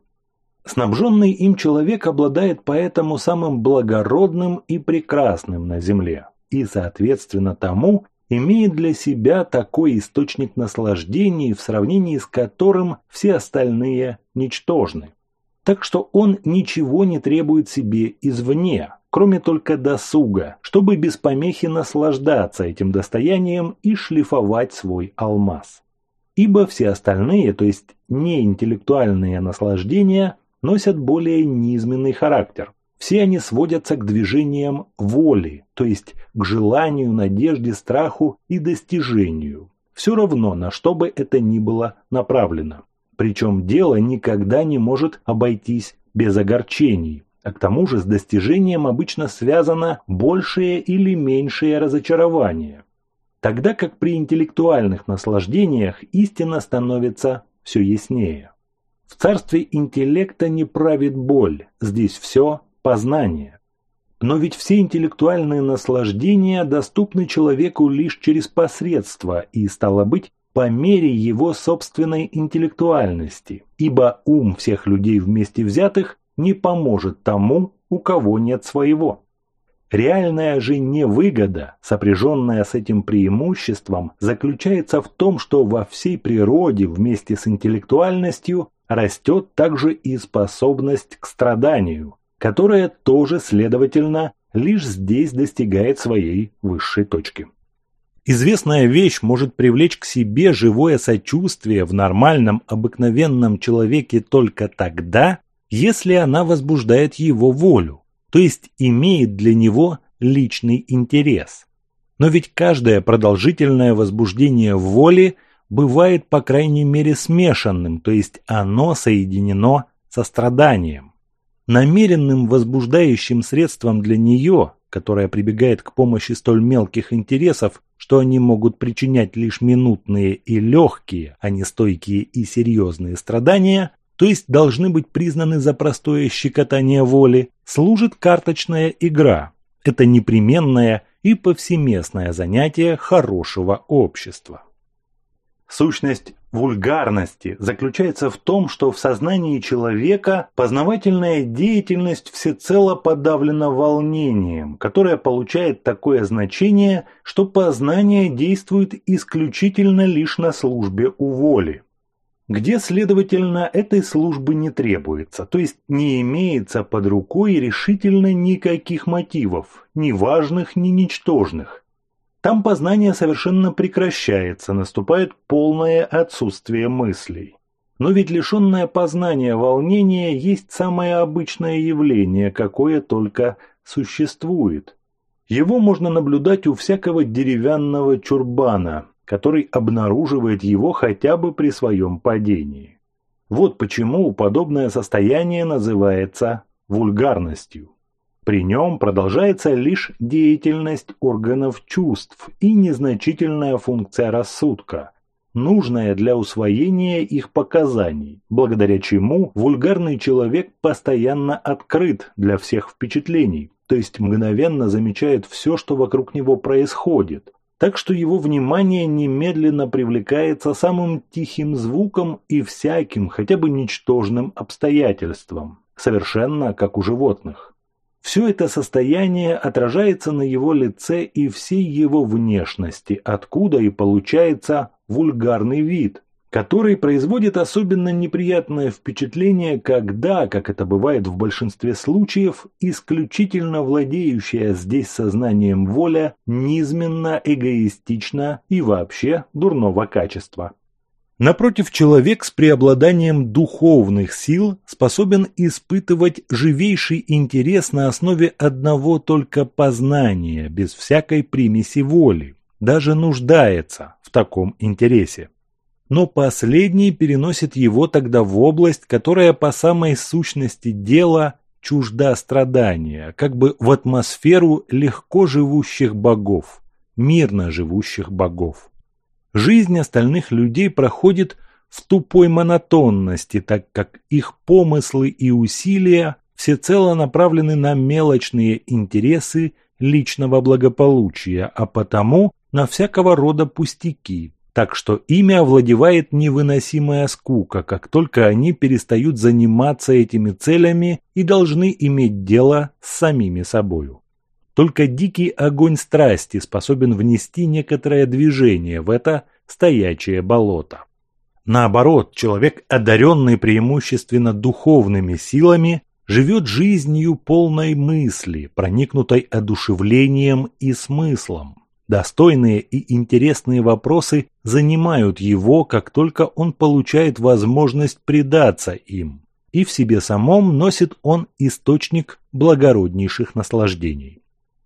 Снабженный им человек обладает поэтому самым благородным и прекрасным на земле и, соответственно тому, имеет для себя такой источник наслаждений, в сравнении с которым все остальные ничтожны. Так что он ничего не требует себе извне, кроме только досуга, чтобы без помехи наслаждаться этим достоянием и шлифовать свой алмаз. ибо все остальные, то есть неинтеллектуальные наслаждения, носят более низменный характер. Все они сводятся к движениям воли, то есть к желанию, надежде, страху и достижению. Все равно, на что бы это ни было направлено. Причем дело никогда не может обойтись без огорчений, а к тому же с достижением обычно связано большее или меньшее разочарование. Тогда как при интеллектуальных наслаждениях истина становится все яснее. В царстве интеллекта не правит боль, здесь все познание. Но ведь все интеллектуальные наслаждения доступны человеку лишь через посредство и, стало быть, по мере его собственной интеллектуальности, ибо ум всех людей вместе взятых не поможет тому, у кого нет своего. Реальная же невыгода, сопряженная с этим преимуществом, заключается в том, что во всей природе вместе с интеллектуальностью растет также и способность к страданию, которая тоже, следовательно, лишь здесь достигает своей высшей точки. Известная вещь может привлечь к себе живое сочувствие в нормальном обыкновенном человеке только тогда, если она возбуждает его волю, то есть имеет для него личный интерес. Но ведь каждое продолжительное возбуждение воли бывает по крайней мере смешанным, то есть оно соединено со страданием. Намеренным возбуждающим средством для нее, которое прибегает к помощи столь мелких интересов, что они могут причинять лишь минутные и легкие, а не стойкие и серьезные страдания, то есть должны быть признаны за простое щекотание воли, служит карточная игра. Это непременное и повсеместное занятие хорошего общества. Сущность вульгарности заключается в том, что в сознании человека познавательная деятельность всецело подавлена волнением, которое получает такое значение, что познание действует исключительно лишь на службе у воли где, следовательно, этой службы не требуется, то есть не имеется под рукой решительно никаких мотивов, ни важных, ни ничтожных. Там познание совершенно прекращается, наступает полное отсутствие мыслей. Но ведь лишенное познания волнение есть самое обычное явление, какое только существует. Его можно наблюдать у всякого деревянного чурбана, который обнаруживает его хотя бы при своем падении. Вот почему подобное состояние называется вульгарностью. При нем продолжается лишь деятельность органов чувств и незначительная функция рассудка, нужная для усвоения их показаний, благодаря чему вульгарный человек постоянно открыт для всех впечатлений, то есть мгновенно замечает все, что вокруг него происходит, так что его внимание немедленно привлекается самым тихим звуком и всяким, хотя бы ничтожным обстоятельством, совершенно как у животных. Все это состояние отражается на его лице и всей его внешности, откуда и получается вульгарный вид, который производит особенно неприятное впечатление, когда, как это бывает в большинстве случаев, исключительно владеющая здесь сознанием воля низменно, эгоистична и вообще дурного качества. Напротив, человек с преобладанием духовных сил способен испытывать живейший интерес на основе одного только познания, без всякой примеси воли, даже нуждается в таком интересе но последний переносит его тогда в область, которая по самой сущности дела чужда страдания, как бы в атмосферу легко живущих богов, мирно живущих богов. Жизнь остальных людей проходит в тупой монотонности, так как их помыслы и усилия всецело направлены на мелочные интересы личного благополучия, а потому на всякого рода пустяки, так что ими овладевает невыносимая скука, как только они перестают заниматься этими целями и должны иметь дело с самими собою. Только дикий огонь страсти способен внести некоторое движение в это стоячее болото. Наоборот, человек, одаренный преимущественно духовными силами, живет жизнью полной мысли, проникнутой одушевлением и смыслом Достойные и интересные вопросы занимают его, как только он получает возможность предаться им, и в себе самом носит он источник благороднейших наслаждений.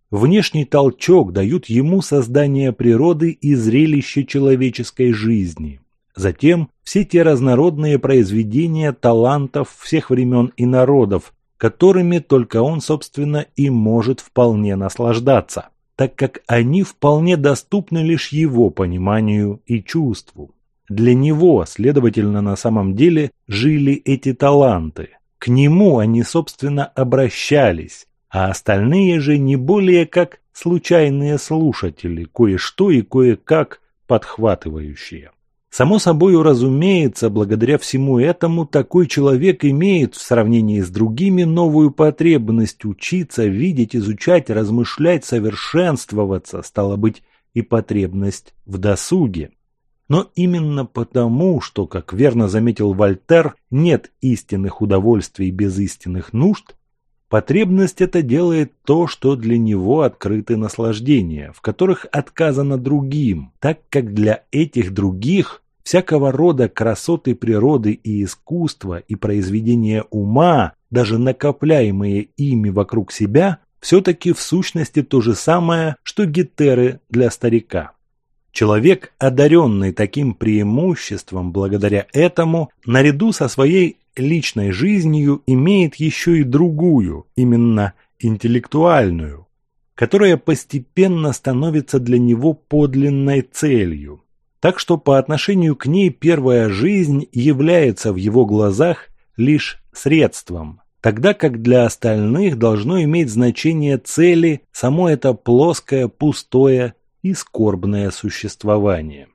Внешний толчок дают ему создание природы и зрелище человеческой жизни. Затем все те разнородные произведения талантов всех времен и народов, которыми только он, собственно, и может вполне наслаждаться так как они вполне доступны лишь его пониманию и чувству. Для него, следовательно, на самом деле жили эти таланты. К нему они, собственно, обращались, а остальные же не более как случайные слушатели, кое-что и кое-как подхватывающие. Само собой разумеется, благодаря всему этому такой человек имеет в сравнении с другими новую потребность учиться, видеть, изучать, размышлять, совершенствоваться, стало быть, и потребность в досуге. Но именно потому, что, как верно заметил Вольтер, нет истинных удовольствий без истинных нужд, потребность это делает то, что для него открыты наслаждения, в которых отказано другим, так как для этих других всякого рода красоты природы и искусства и произведения ума, даже накопляемые ими вокруг себя, все-таки в сущности то же самое, что гетеры для старика. Человек, одаренный таким преимуществом благодаря этому, наряду со своей личной жизнью имеет еще и другую, именно интеллектуальную, которая постепенно становится для него подлинной целью, так что по отношению к ней первая жизнь является в его глазах лишь средством, тогда как для остальных должно иметь значение цели само это плоское, пустое и скорбное существование.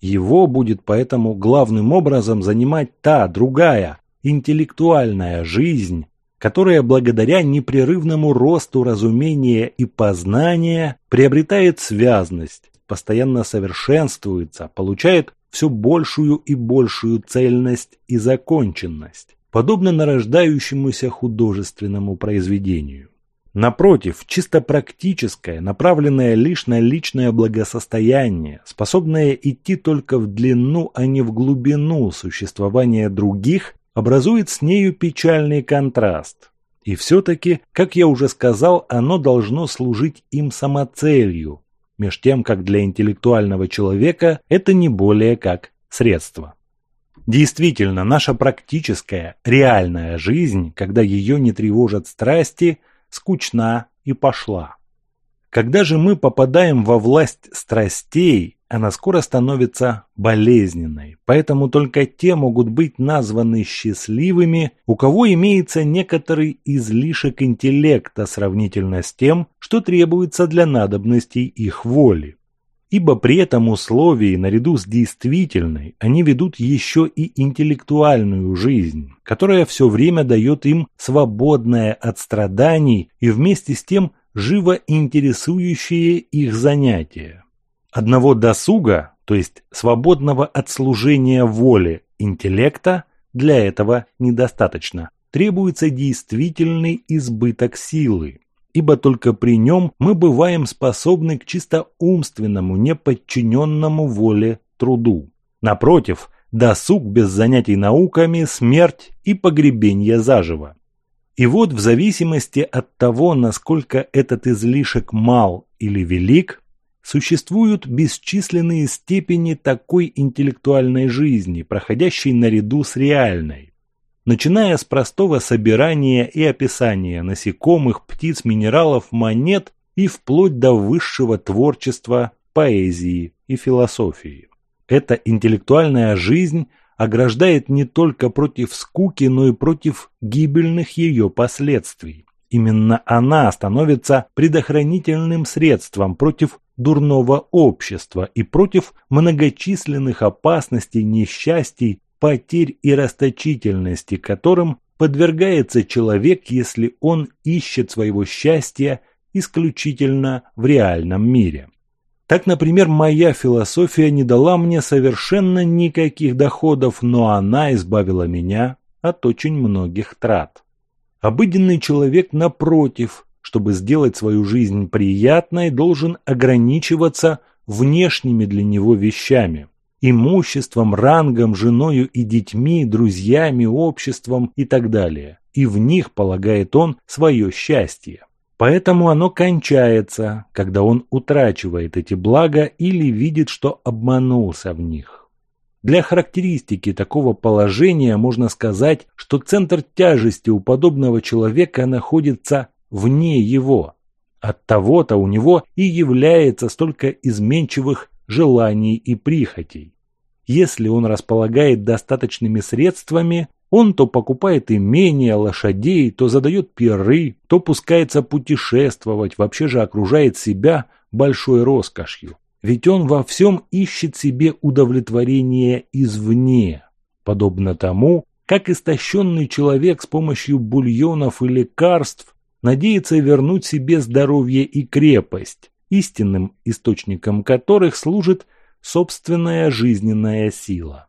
Его будет поэтому главным образом занимать та, другая, интеллектуальная жизнь, которая благодаря непрерывному росту разумения и познания приобретает связность, постоянно совершенствуется, получает все большую и большую цельность и законченность, подобно нарождающемуся художественному произведению. Напротив, чисто практическое, направленное лишь на личное благосостояние, способное идти только в длину, а не в глубину существования других, образует с нею печальный контраст. И все-таки, как я уже сказал, оно должно служить им самоцелью, меж тем как для интеллектуального человека это не более как средство. Действительно, наша практическая, реальная жизнь, когда ее не тревожат страсти, скучна и пошла. Когда же мы попадаем во власть страстей, она скоро становится болезненной, поэтому только те могут быть названы счастливыми, у кого имеется некоторый излишек интеллекта сравнительно с тем, что требуется для надобностей их воли. Ибо при этом условии, наряду с действительной, они ведут еще и интеллектуальную жизнь, которая все время дает им свободное от страданий и вместе с тем живо интересующие их занятия. Одного досуга, то есть свободного от служения воли интеллекта, для этого недостаточно. Требуется действительный избыток силы, ибо только при нем мы бываем способны к чисто умственному, неподчиненному воле труду. Напротив, досуг без занятий науками, смерть и погребение заживо. И вот в зависимости от того, насколько этот излишек мал или велик, Существуют бесчисленные степени такой интеллектуальной жизни, проходящей наряду с реальной. Начиная с простого собирания и описания насекомых, птиц, минералов, монет и вплоть до высшего творчества, поэзии и философии. Эта интеллектуальная жизнь ограждает не только против скуки, но и против гибельных ее последствий. Именно она становится предохранительным средством против дурного общества и против многочисленных опасностей, несчастий, потерь и расточительности, которым подвергается человек, если он ищет своего счастья исключительно в реальном мире. Так, например, моя философия не дала мне совершенно никаких доходов, но она избавила меня от очень многих трат. Обыденный человек, напротив, чтобы сделать свою жизнь приятной, должен ограничиваться внешними для него вещами – имуществом, рангом, женою и детьми, друзьями, обществом и так далее. И в них полагает он свое счастье. Поэтому оно кончается, когда он утрачивает эти блага или видит, что обманулся в них. Для характеристики такого положения можно сказать, что центр тяжести у подобного человека находится вне его. От того-то у него и является столько изменчивых желаний и прихотей. Если он располагает достаточными средствами, он то покупает имения, лошадей, то задает пиры, то пускается путешествовать, вообще же окружает себя большой роскошью. Ведь он во всем ищет себе удовлетворение извне, подобно тому, как истощенный человек с помощью бульонов и лекарств надеется вернуть себе здоровье и крепость, истинным источником которых служит собственная жизненная сила.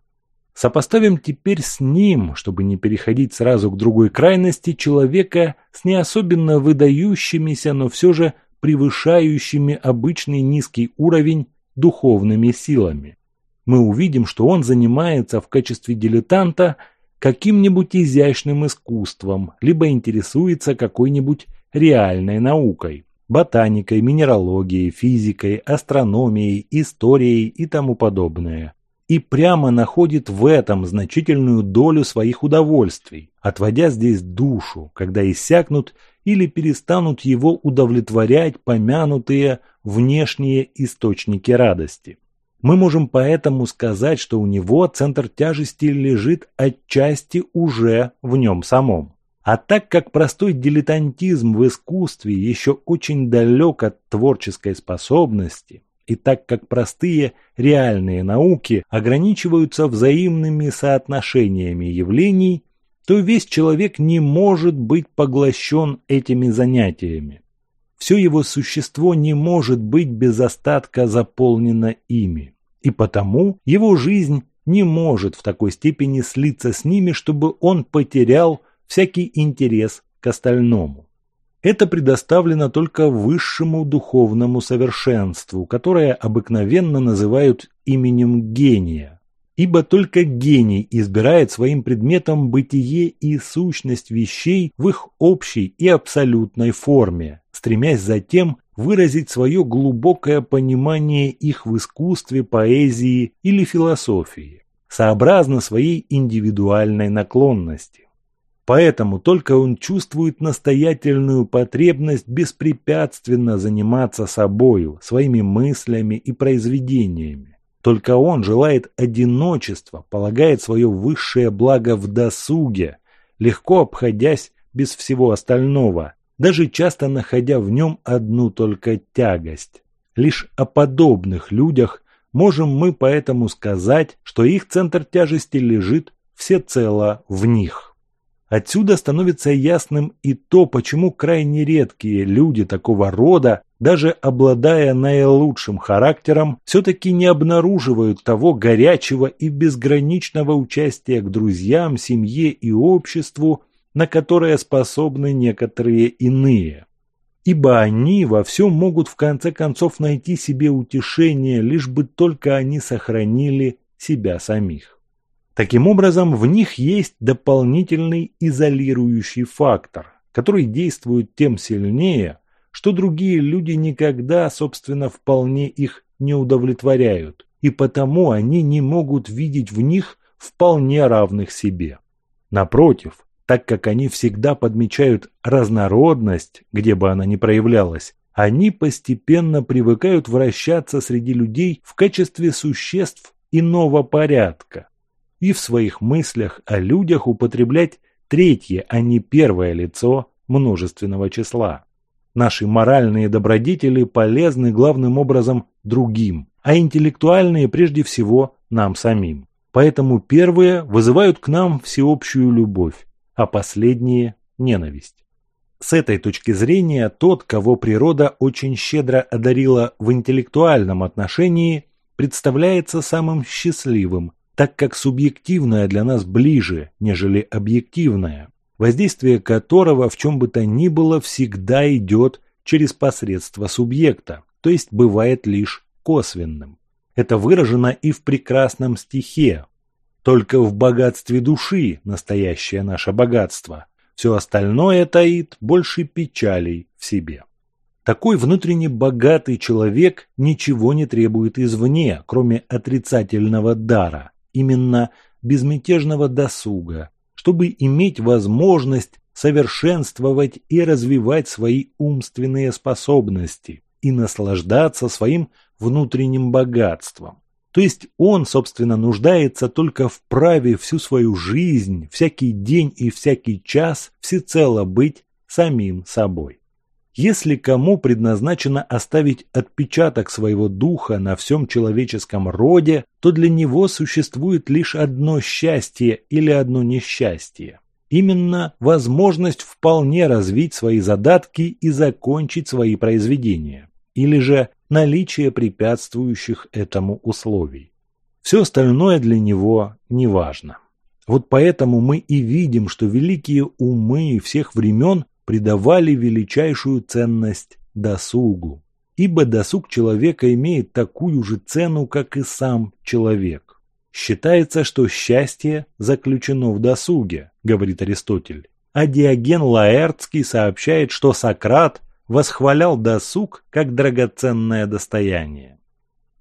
Сопоставим теперь с ним, чтобы не переходить сразу к другой крайности, человека с не особенно выдающимися, но все же превышающими обычный низкий уровень духовными силами. Мы увидим, что он занимается в качестве дилетанта каким-нибудь изящным искусством, либо интересуется какой-нибудь реальной наукой, ботаникой, минералогией, физикой, астрономией, историей и тому подобное и прямо находит в этом значительную долю своих удовольствий, отводя здесь душу, когда иссякнут или перестанут его удовлетворять помянутые внешние источники радости. Мы можем поэтому сказать, что у него центр тяжести лежит отчасти уже в нем самом. А так как простой дилетантизм в искусстве еще очень далек от творческой способности, и так как простые реальные науки ограничиваются взаимными соотношениями явлений, то весь человек не может быть поглощен этими занятиями. Все его существо не может быть без остатка заполнено ими, и потому его жизнь не может в такой степени слиться с ними, чтобы он потерял всякий интерес к остальному это предоставлено только высшему духовному совершенству, которое обыкновенно называют именем гения. Ибо только гений избирает своим предметом бытие и сущность вещей в их общей и абсолютной форме, стремясь затем выразить свое глубокое понимание их в искусстве, поэзии или философии, сообразно своей индивидуальной наклонности. Поэтому только он чувствует настоятельную потребность беспрепятственно заниматься собою, своими мыслями и произведениями. Только он желает одиночества, полагает свое высшее благо в досуге, легко обходясь без всего остального, даже часто находя в нем одну только тягость. Лишь о подобных людях можем мы поэтому сказать, что их центр тяжести лежит всецело в них. Отсюда становится ясным и то, почему крайне редкие люди такого рода, даже обладая наилучшим характером, все-таки не обнаруживают того горячего и безграничного участия к друзьям, семье и обществу, на которое способны некоторые иные. Ибо они во всем могут в конце концов найти себе утешение, лишь бы только они сохранили себя самих. Таким образом, в них есть дополнительный изолирующий фактор, который действует тем сильнее, что другие люди никогда, собственно, вполне их не удовлетворяют, и потому они не могут видеть в них вполне равных себе. Напротив, так как они всегда подмечают разнородность, где бы она ни проявлялась, они постепенно привыкают вращаться среди людей в качестве существ иного порядка, и в своих мыслях о людях употреблять третье, а не первое лицо множественного числа. Наши моральные добродетели полезны главным образом другим, а интеллектуальные прежде всего нам самим. Поэтому первые вызывают к нам всеобщую любовь, а последние – ненависть. С этой точки зрения тот, кого природа очень щедро одарила в интеллектуальном отношении, представляется самым счастливым, так как субъективное для нас ближе, нежели объективное. воздействие которого в чем бы то ни было всегда идет через посредство субъекта, то есть бывает лишь косвенным. Это выражено и в прекрасном стихе. Только в богатстве души настоящее наше богатство. Все остальное таит больше печалей в себе. Такой внутренне богатый человек ничего не требует извне, кроме отрицательного дара, именно безмятежного досуга, чтобы иметь возможность совершенствовать и развивать свои умственные способности и наслаждаться своим внутренним богатством. То есть он, собственно, нуждается только в праве всю свою жизнь, всякий день и всякий час всецело быть самим собой. Если кому предназначено оставить отпечаток своего духа на всем человеческом роде, то для него существует лишь одно счастье или одно несчастье. Именно возможность вполне развить свои задатки и закончить свои произведения. Или же наличие препятствующих этому условий. Все остальное для него не важно. Вот поэтому мы и видим, что великие умы всех времен придавали величайшую ценность досугу, ибо досуг человека имеет такую же цену, как и сам человек. Считается, что счастье заключено в досуге, говорит Аристотель. А Диоген Лаэртский сообщает, что Сократ восхвалял досуг как драгоценное достояние.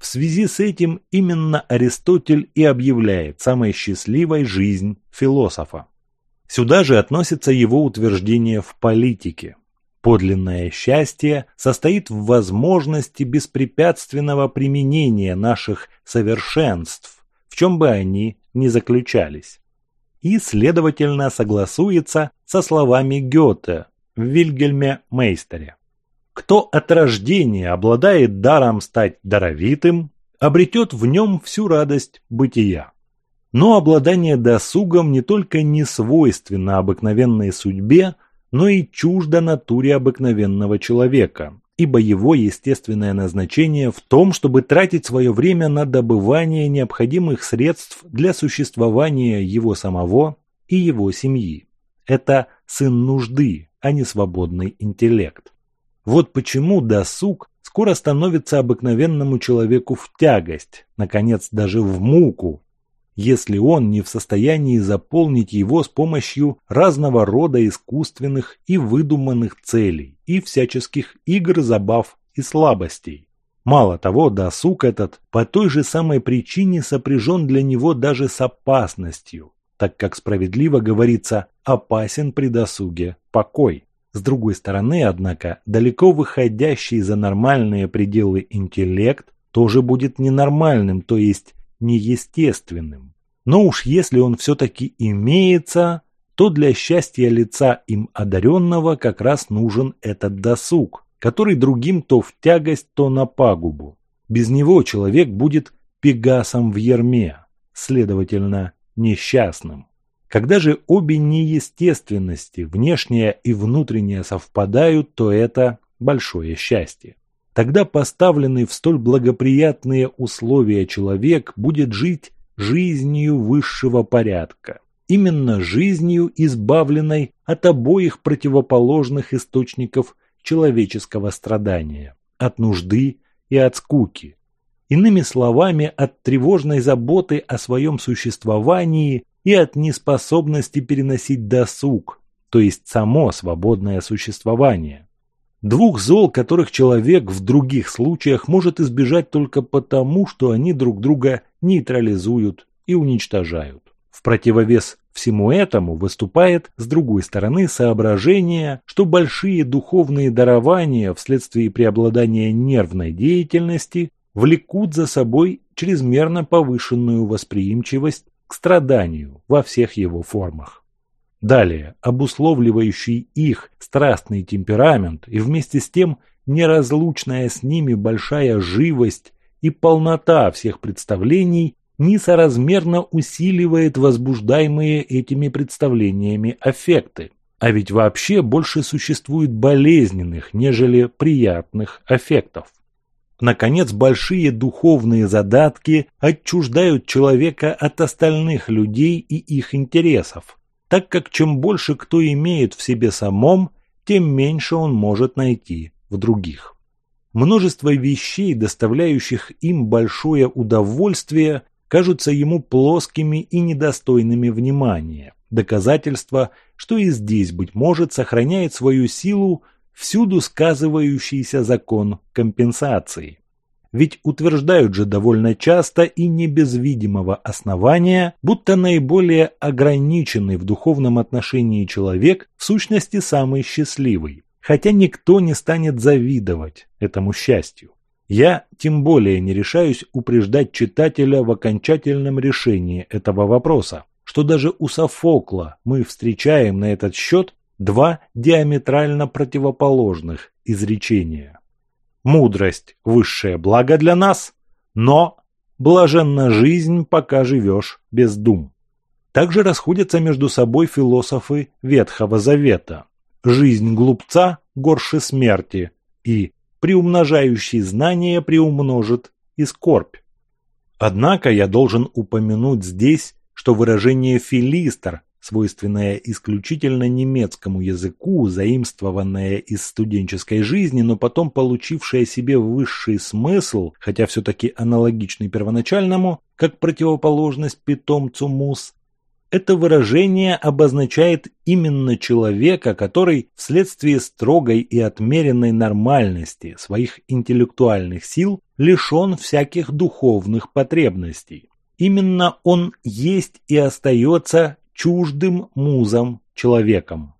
В связи с этим именно Аристотель и объявляет самой счастливой жизнь философа. Сюда же относится его утверждение в политике. Подлинное счастье состоит в возможности беспрепятственного применения наших совершенств, в чем бы они ни заключались. И, следовательно, согласуется со словами Гёте в Вильгельме Мейстере. Кто от рождения обладает даром стать даровитым, обретет в нем всю радость бытия. Но обладание досугом не только не свойственно обыкновенной судьбе, но и чуждо натуре обыкновенного человека, ибо его естественное назначение в том, чтобы тратить свое время на добывание необходимых средств для существования его самого и его семьи. Это сын нужды, а не свободный интеллект. Вот почему досуг скоро становится обыкновенному человеку в тягость, наконец даже в муку, если он не в состоянии заполнить его с помощью разного рода искусственных и выдуманных целей и всяческих игр, забав и слабостей. Мало того, досуг этот по той же самой причине сопряжен для него даже с опасностью, так как справедливо говорится «опасен при досуге покой». С другой стороны, однако, далеко выходящий за нормальные пределы интеллект тоже будет ненормальным, то есть неестественным. Но уж если он все-таки имеется, то для счастья лица им одаренного как раз нужен этот досуг, который другим то в тягость, то на пагубу. Без него человек будет пегасом в ерме, следовательно, несчастным. Когда же обе неестественности, внешняя и внутренняя, совпадают, то это большое счастье. Тогда поставленный в столь благоприятные условия человек будет жить жизнью высшего порядка. Именно жизнью, избавленной от обоих противоположных источников человеческого страдания, от нужды и от скуки. Иными словами, от тревожной заботы о своем существовании и от неспособности переносить досуг, то есть само свободное существование. Двух зол, которых человек в других случаях может избежать только потому, что они друг друга нейтрализуют и уничтожают. В противовес всему этому выступает, с другой стороны, соображение, что большие духовные дарования вследствие преобладания нервной деятельности влекут за собой чрезмерно повышенную восприимчивость к страданию во всех его формах. Далее, обусловливающий их страстный темперамент и вместе с тем неразлучная с ними большая живость и полнота всех представлений несоразмерно усиливает возбуждаемые этими представлениями аффекты. А ведь вообще больше существует болезненных, нежели приятных аффектов. Наконец, большие духовные задатки отчуждают человека от остальных людей и их интересов, так как чем больше кто имеет в себе самом, тем меньше он может найти в других. Множество вещей, доставляющих им большое удовольствие, кажутся ему плоскими и недостойными внимания. Доказательство, что и здесь, быть может, сохраняет свою силу всюду сказывающийся закон компенсации. Ведь утверждают же довольно часто и не без видимого основания, будто наиболее ограниченный в духовном отношении человек в сущности самый счастливый, хотя никто не станет завидовать этому счастью. Я тем более не решаюсь упреждать читателя в окончательном решении этого вопроса, что даже у Софокла мы встречаем на этот счет два диаметрально противоположных изречения. Мудрость – высшее благо для нас, но блаженна жизнь, пока живешь без дум. Также расходятся между собой философы Ветхого Завета. Жизнь глупца горше смерти и приумножающий знания приумножит и скорбь. Однако я должен упомянуть здесь, что выражение «филистр», свойственное исключительно немецкому языку, заимствованное из студенческой жизни, но потом получившее себе высший смысл, хотя все-таки аналогичный первоначальному, как противоположность питомцу мус, это выражение обозначает именно человека, который вследствие строгой и отмеренной нормальности своих интеллектуальных сил лишен всяких духовных потребностей. Именно он есть и остается чуждым музам человеком.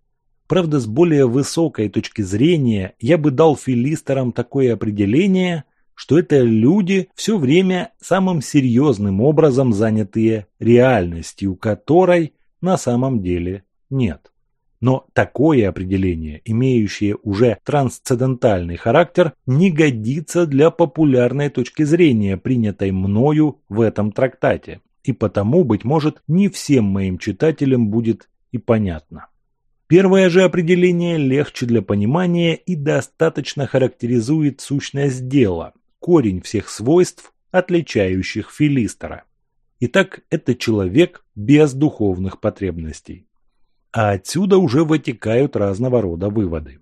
Правда, с более высокой точки зрения я бы дал филистерам такое определение – что это люди все время самым серьезным образом занятые реальностью, которой на самом деле нет. Но такое определение, имеющее уже трансцендентальный характер, не годится для популярной точки зрения, принятой мною в этом трактате, и потому, быть может, не всем моим читателям будет и понятно. Первое же определение легче для понимания и достаточно характеризует сущность дела, корень всех свойств, отличающих филистера. Итак, это человек без духовных потребностей. А отсюда уже вытекают разного рода выводы.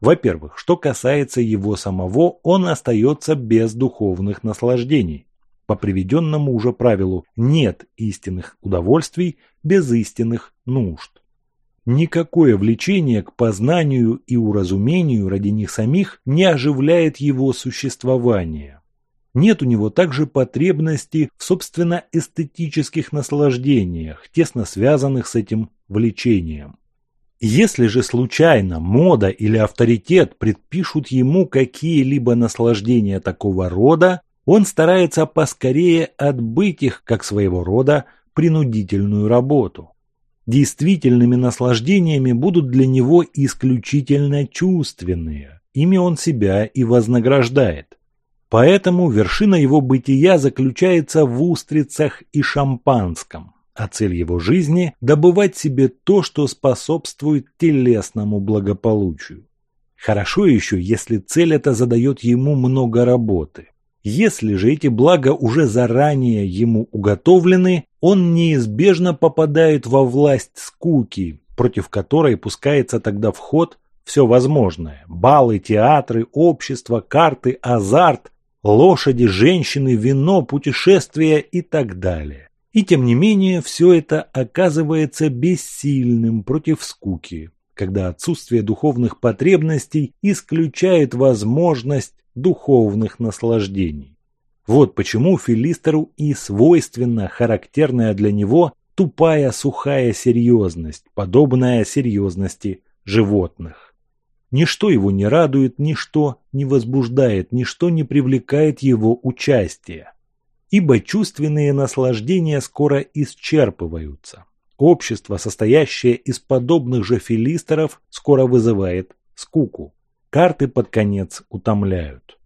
Во-первых, что касается его самого, он остается без духовных наслаждений. По приведенному уже правилу нет истинных удовольствий без истинных нужд. Никакое влечение к познанию и уразумению ради них самих не оживляет его существование. Нет у него также потребности в собственно эстетических наслаждениях, тесно связанных с этим влечением. Если же случайно мода или авторитет предпишут ему какие-либо наслаждения такого рода, он старается поскорее отбыть их как своего рода принудительную работу действительными наслаждениями будут для него исключительно чувственные. Ими он себя и вознаграждает. Поэтому вершина его бытия заключается в устрицах и шампанском, а цель его жизни – добывать себе то, что способствует телесному благополучию. Хорошо еще, если цель эта задает ему много работы. Если же эти блага уже заранее ему уготовлены, он неизбежно попадает во власть скуки, против которой пускается тогда в ход все возможное. Балы, театры, общество, карты, азарт, лошади, женщины, вино, путешествия и так далее. И тем не менее, все это оказывается бессильным против скуки, когда отсутствие духовных потребностей исключает возможность духовных наслаждений. Вот почему Филистеру и свойственна характерная для него тупая сухая серьезность, подобная серьезности животных. Ничто его не радует, ничто не возбуждает, ничто не привлекает его участия. Ибо чувственные наслаждения скоро исчерпываются. Общество, состоящее из подобных же филистеров, скоро вызывает скуку. Карты под конец утомляют.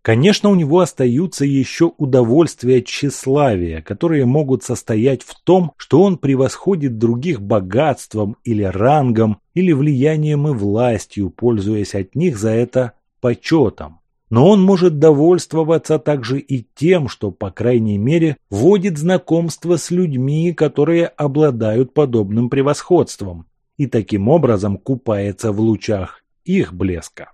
Конечно, у него остаются еще удовольствия тщеславия, которые могут состоять в том, что он превосходит других богатством или рангом, или влиянием и властью, пользуясь от них за это почетом. но он может довольствоваться также и тем, что, по крайней мере, вводит знакомство с людьми, которые обладают подобным превосходством, и таким образом купается в лучах их блеска.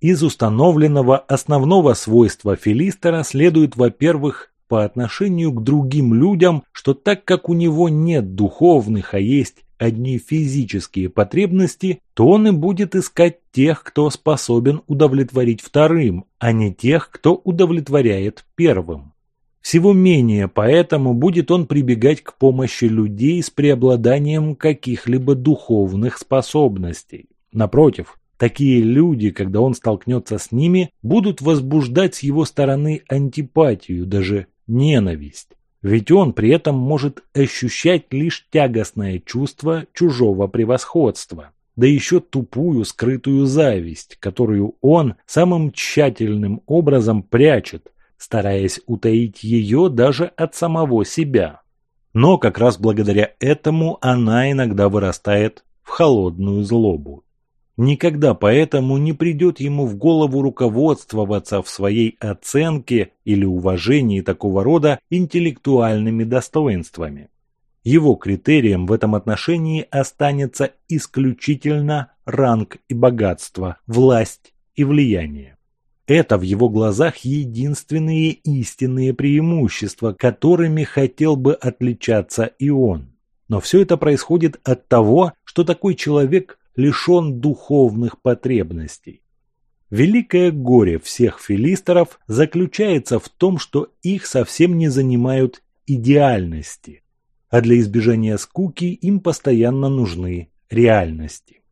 Из установленного основного свойства филистера следует, во-первых, по отношению к другим людям, что так как у него нет духовных, а есть одни физические потребности, то он и будет искать тех, кто способен удовлетворить вторым, а не тех, кто удовлетворяет первым. Всего менее поэтому будет он прибегать к помощи людей с преобладанием каких-либо духовных способностей. Напротив, такие люди, когда он столкнется с ними, будут возбуждать с его стороны антипатию, даже ненависть. Ведь он при этом может ощущать лишь тягостное чувство чужого превосходства, да еще тупую скрытую зависть, которую он самым тщательным образом прячет, стараясь утаить ее даже от самого себя. Но как раз благодаря этому она иногда вырастает в холодную злобу. Никогда поэтому не придет ему в голову руководствоваться в своей оценке или уважении такого рода интеллектуальными достоинствами. Его критерием в этом отношении останется исключительно ранг и богатство, власть и влияние. Это в его глазах единственные истинные преимущества, которыми хотел бы отличаться и он. Но все это происходит от того, что такой человек лишен духовных потребностей. Великое горе всех филистеров заключается в том, что их совсем не занимают идеальности, а для избежания скуки им постоянно нужны реальности.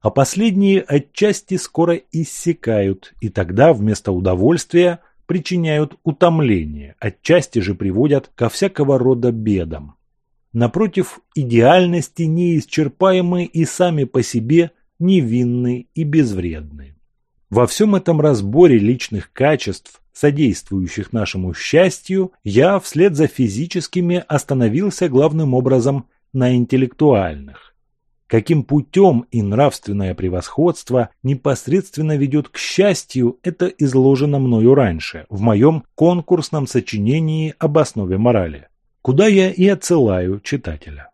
А последние отчасти скоро иссякают, и тогда вместо удовольствия причиняют утомление, отчасти же приводят ко всякого рода бедам. Напротив, идеальности неисчерпаемы и сами по себе невинны и безвредны. Во всем этом разборе личных качеств, содействующих нашему счастью, я вслед за физическими остановился главным образом на интеллектуальных. Каким путем и нравственное превосходство непосредственно ведет к счастью, это изложено мною раньше, в моем конкурсном сочинении об основе морали куда я и отсылаю читателя.